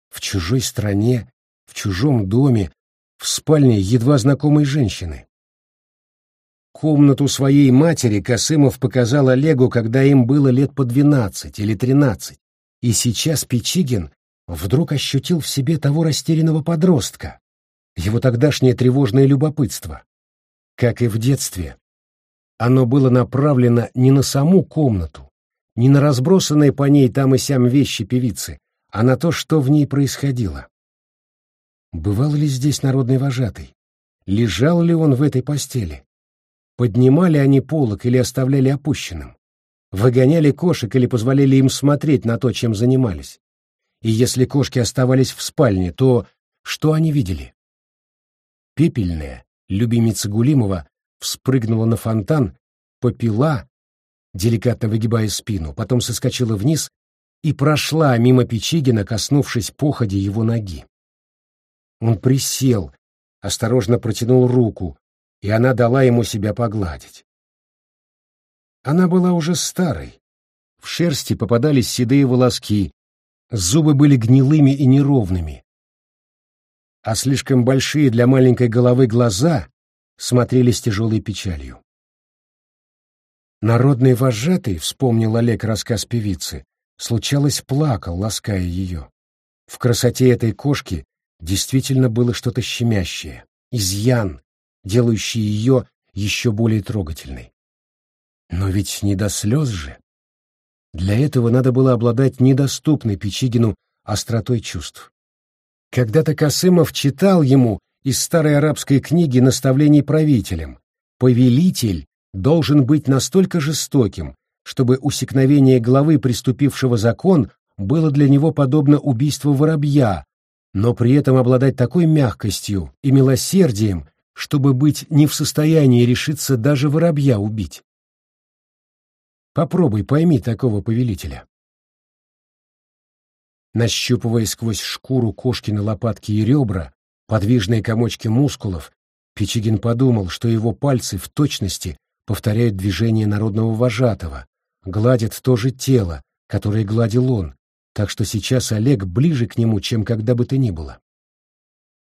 В чужой стране, в чужом доме, в спальне едва знакомой женщины. Комнату своей матери Косымов показал Олегу, когда им было лет по двенадцать или тринадцать. И сейчас Печигин вдруг ощутил в себе того растерянного подростка, его тогдашнее тревожное любопытство. Как и в детстве, оно было направлено не на саму комнату, не на разбросанные по ней там и сям вещи певицы, а на то, что в ней происходило. Бывал ли здесь народный вожатый? Лежал ли он в этой постели? Поднимали они полок или оставляли опущенным? выгоняли кошек или позволяли им смотреть на то, чем занимались. И если кошки оставались в спальне, то что они видели? Пепельная, любимица Гулимова, вспрыгнула на фонтан, попила, деликатно выгибая спину, потом соскочила вниз и прошла мимо Печигина, коснувшись походи его ноги. Он присел, осторожно протянул руку, и она дала ему себя погладить. Она была уже старой. В шерсти попадались седые волоски, зубы были гнилыми и неровными. А слишком большие для маленькой головы глаза смотрели с тяжелой печалью. Народный вожатый, вспомнил Олег рассказ певицы, случалось плакал, лаская ее. В красоте этой кошки действительно было что-то щемящее, изъян, делающий ее еще более трогательной. Но ведь не до слез же. Для этого надо было обладать недоступной Печигину остротой чувств. Когда-то Касымов читал ему из старой арабской книги наставлений правителям. Повелитель должен быть настолько жестоким, чтобы усекновение главы, приступившего закон, было для него подобно убийству воробья, но при этом обладать такой мягкостью и милосердием, чтобы быть не в состоянии решиться даже воробья убить. Попробуй пойми такого повелителя. Нащупывая сквозь шкуру кошки на лопатки и ребра, подвижные комочки мускулов, Печигин подумал, что его пальцы в точности повторяют движение народного вожатого, гладят то же тело, которое гладил он, так что сейчас Олег ближе к нему, чем когда бы то ни было.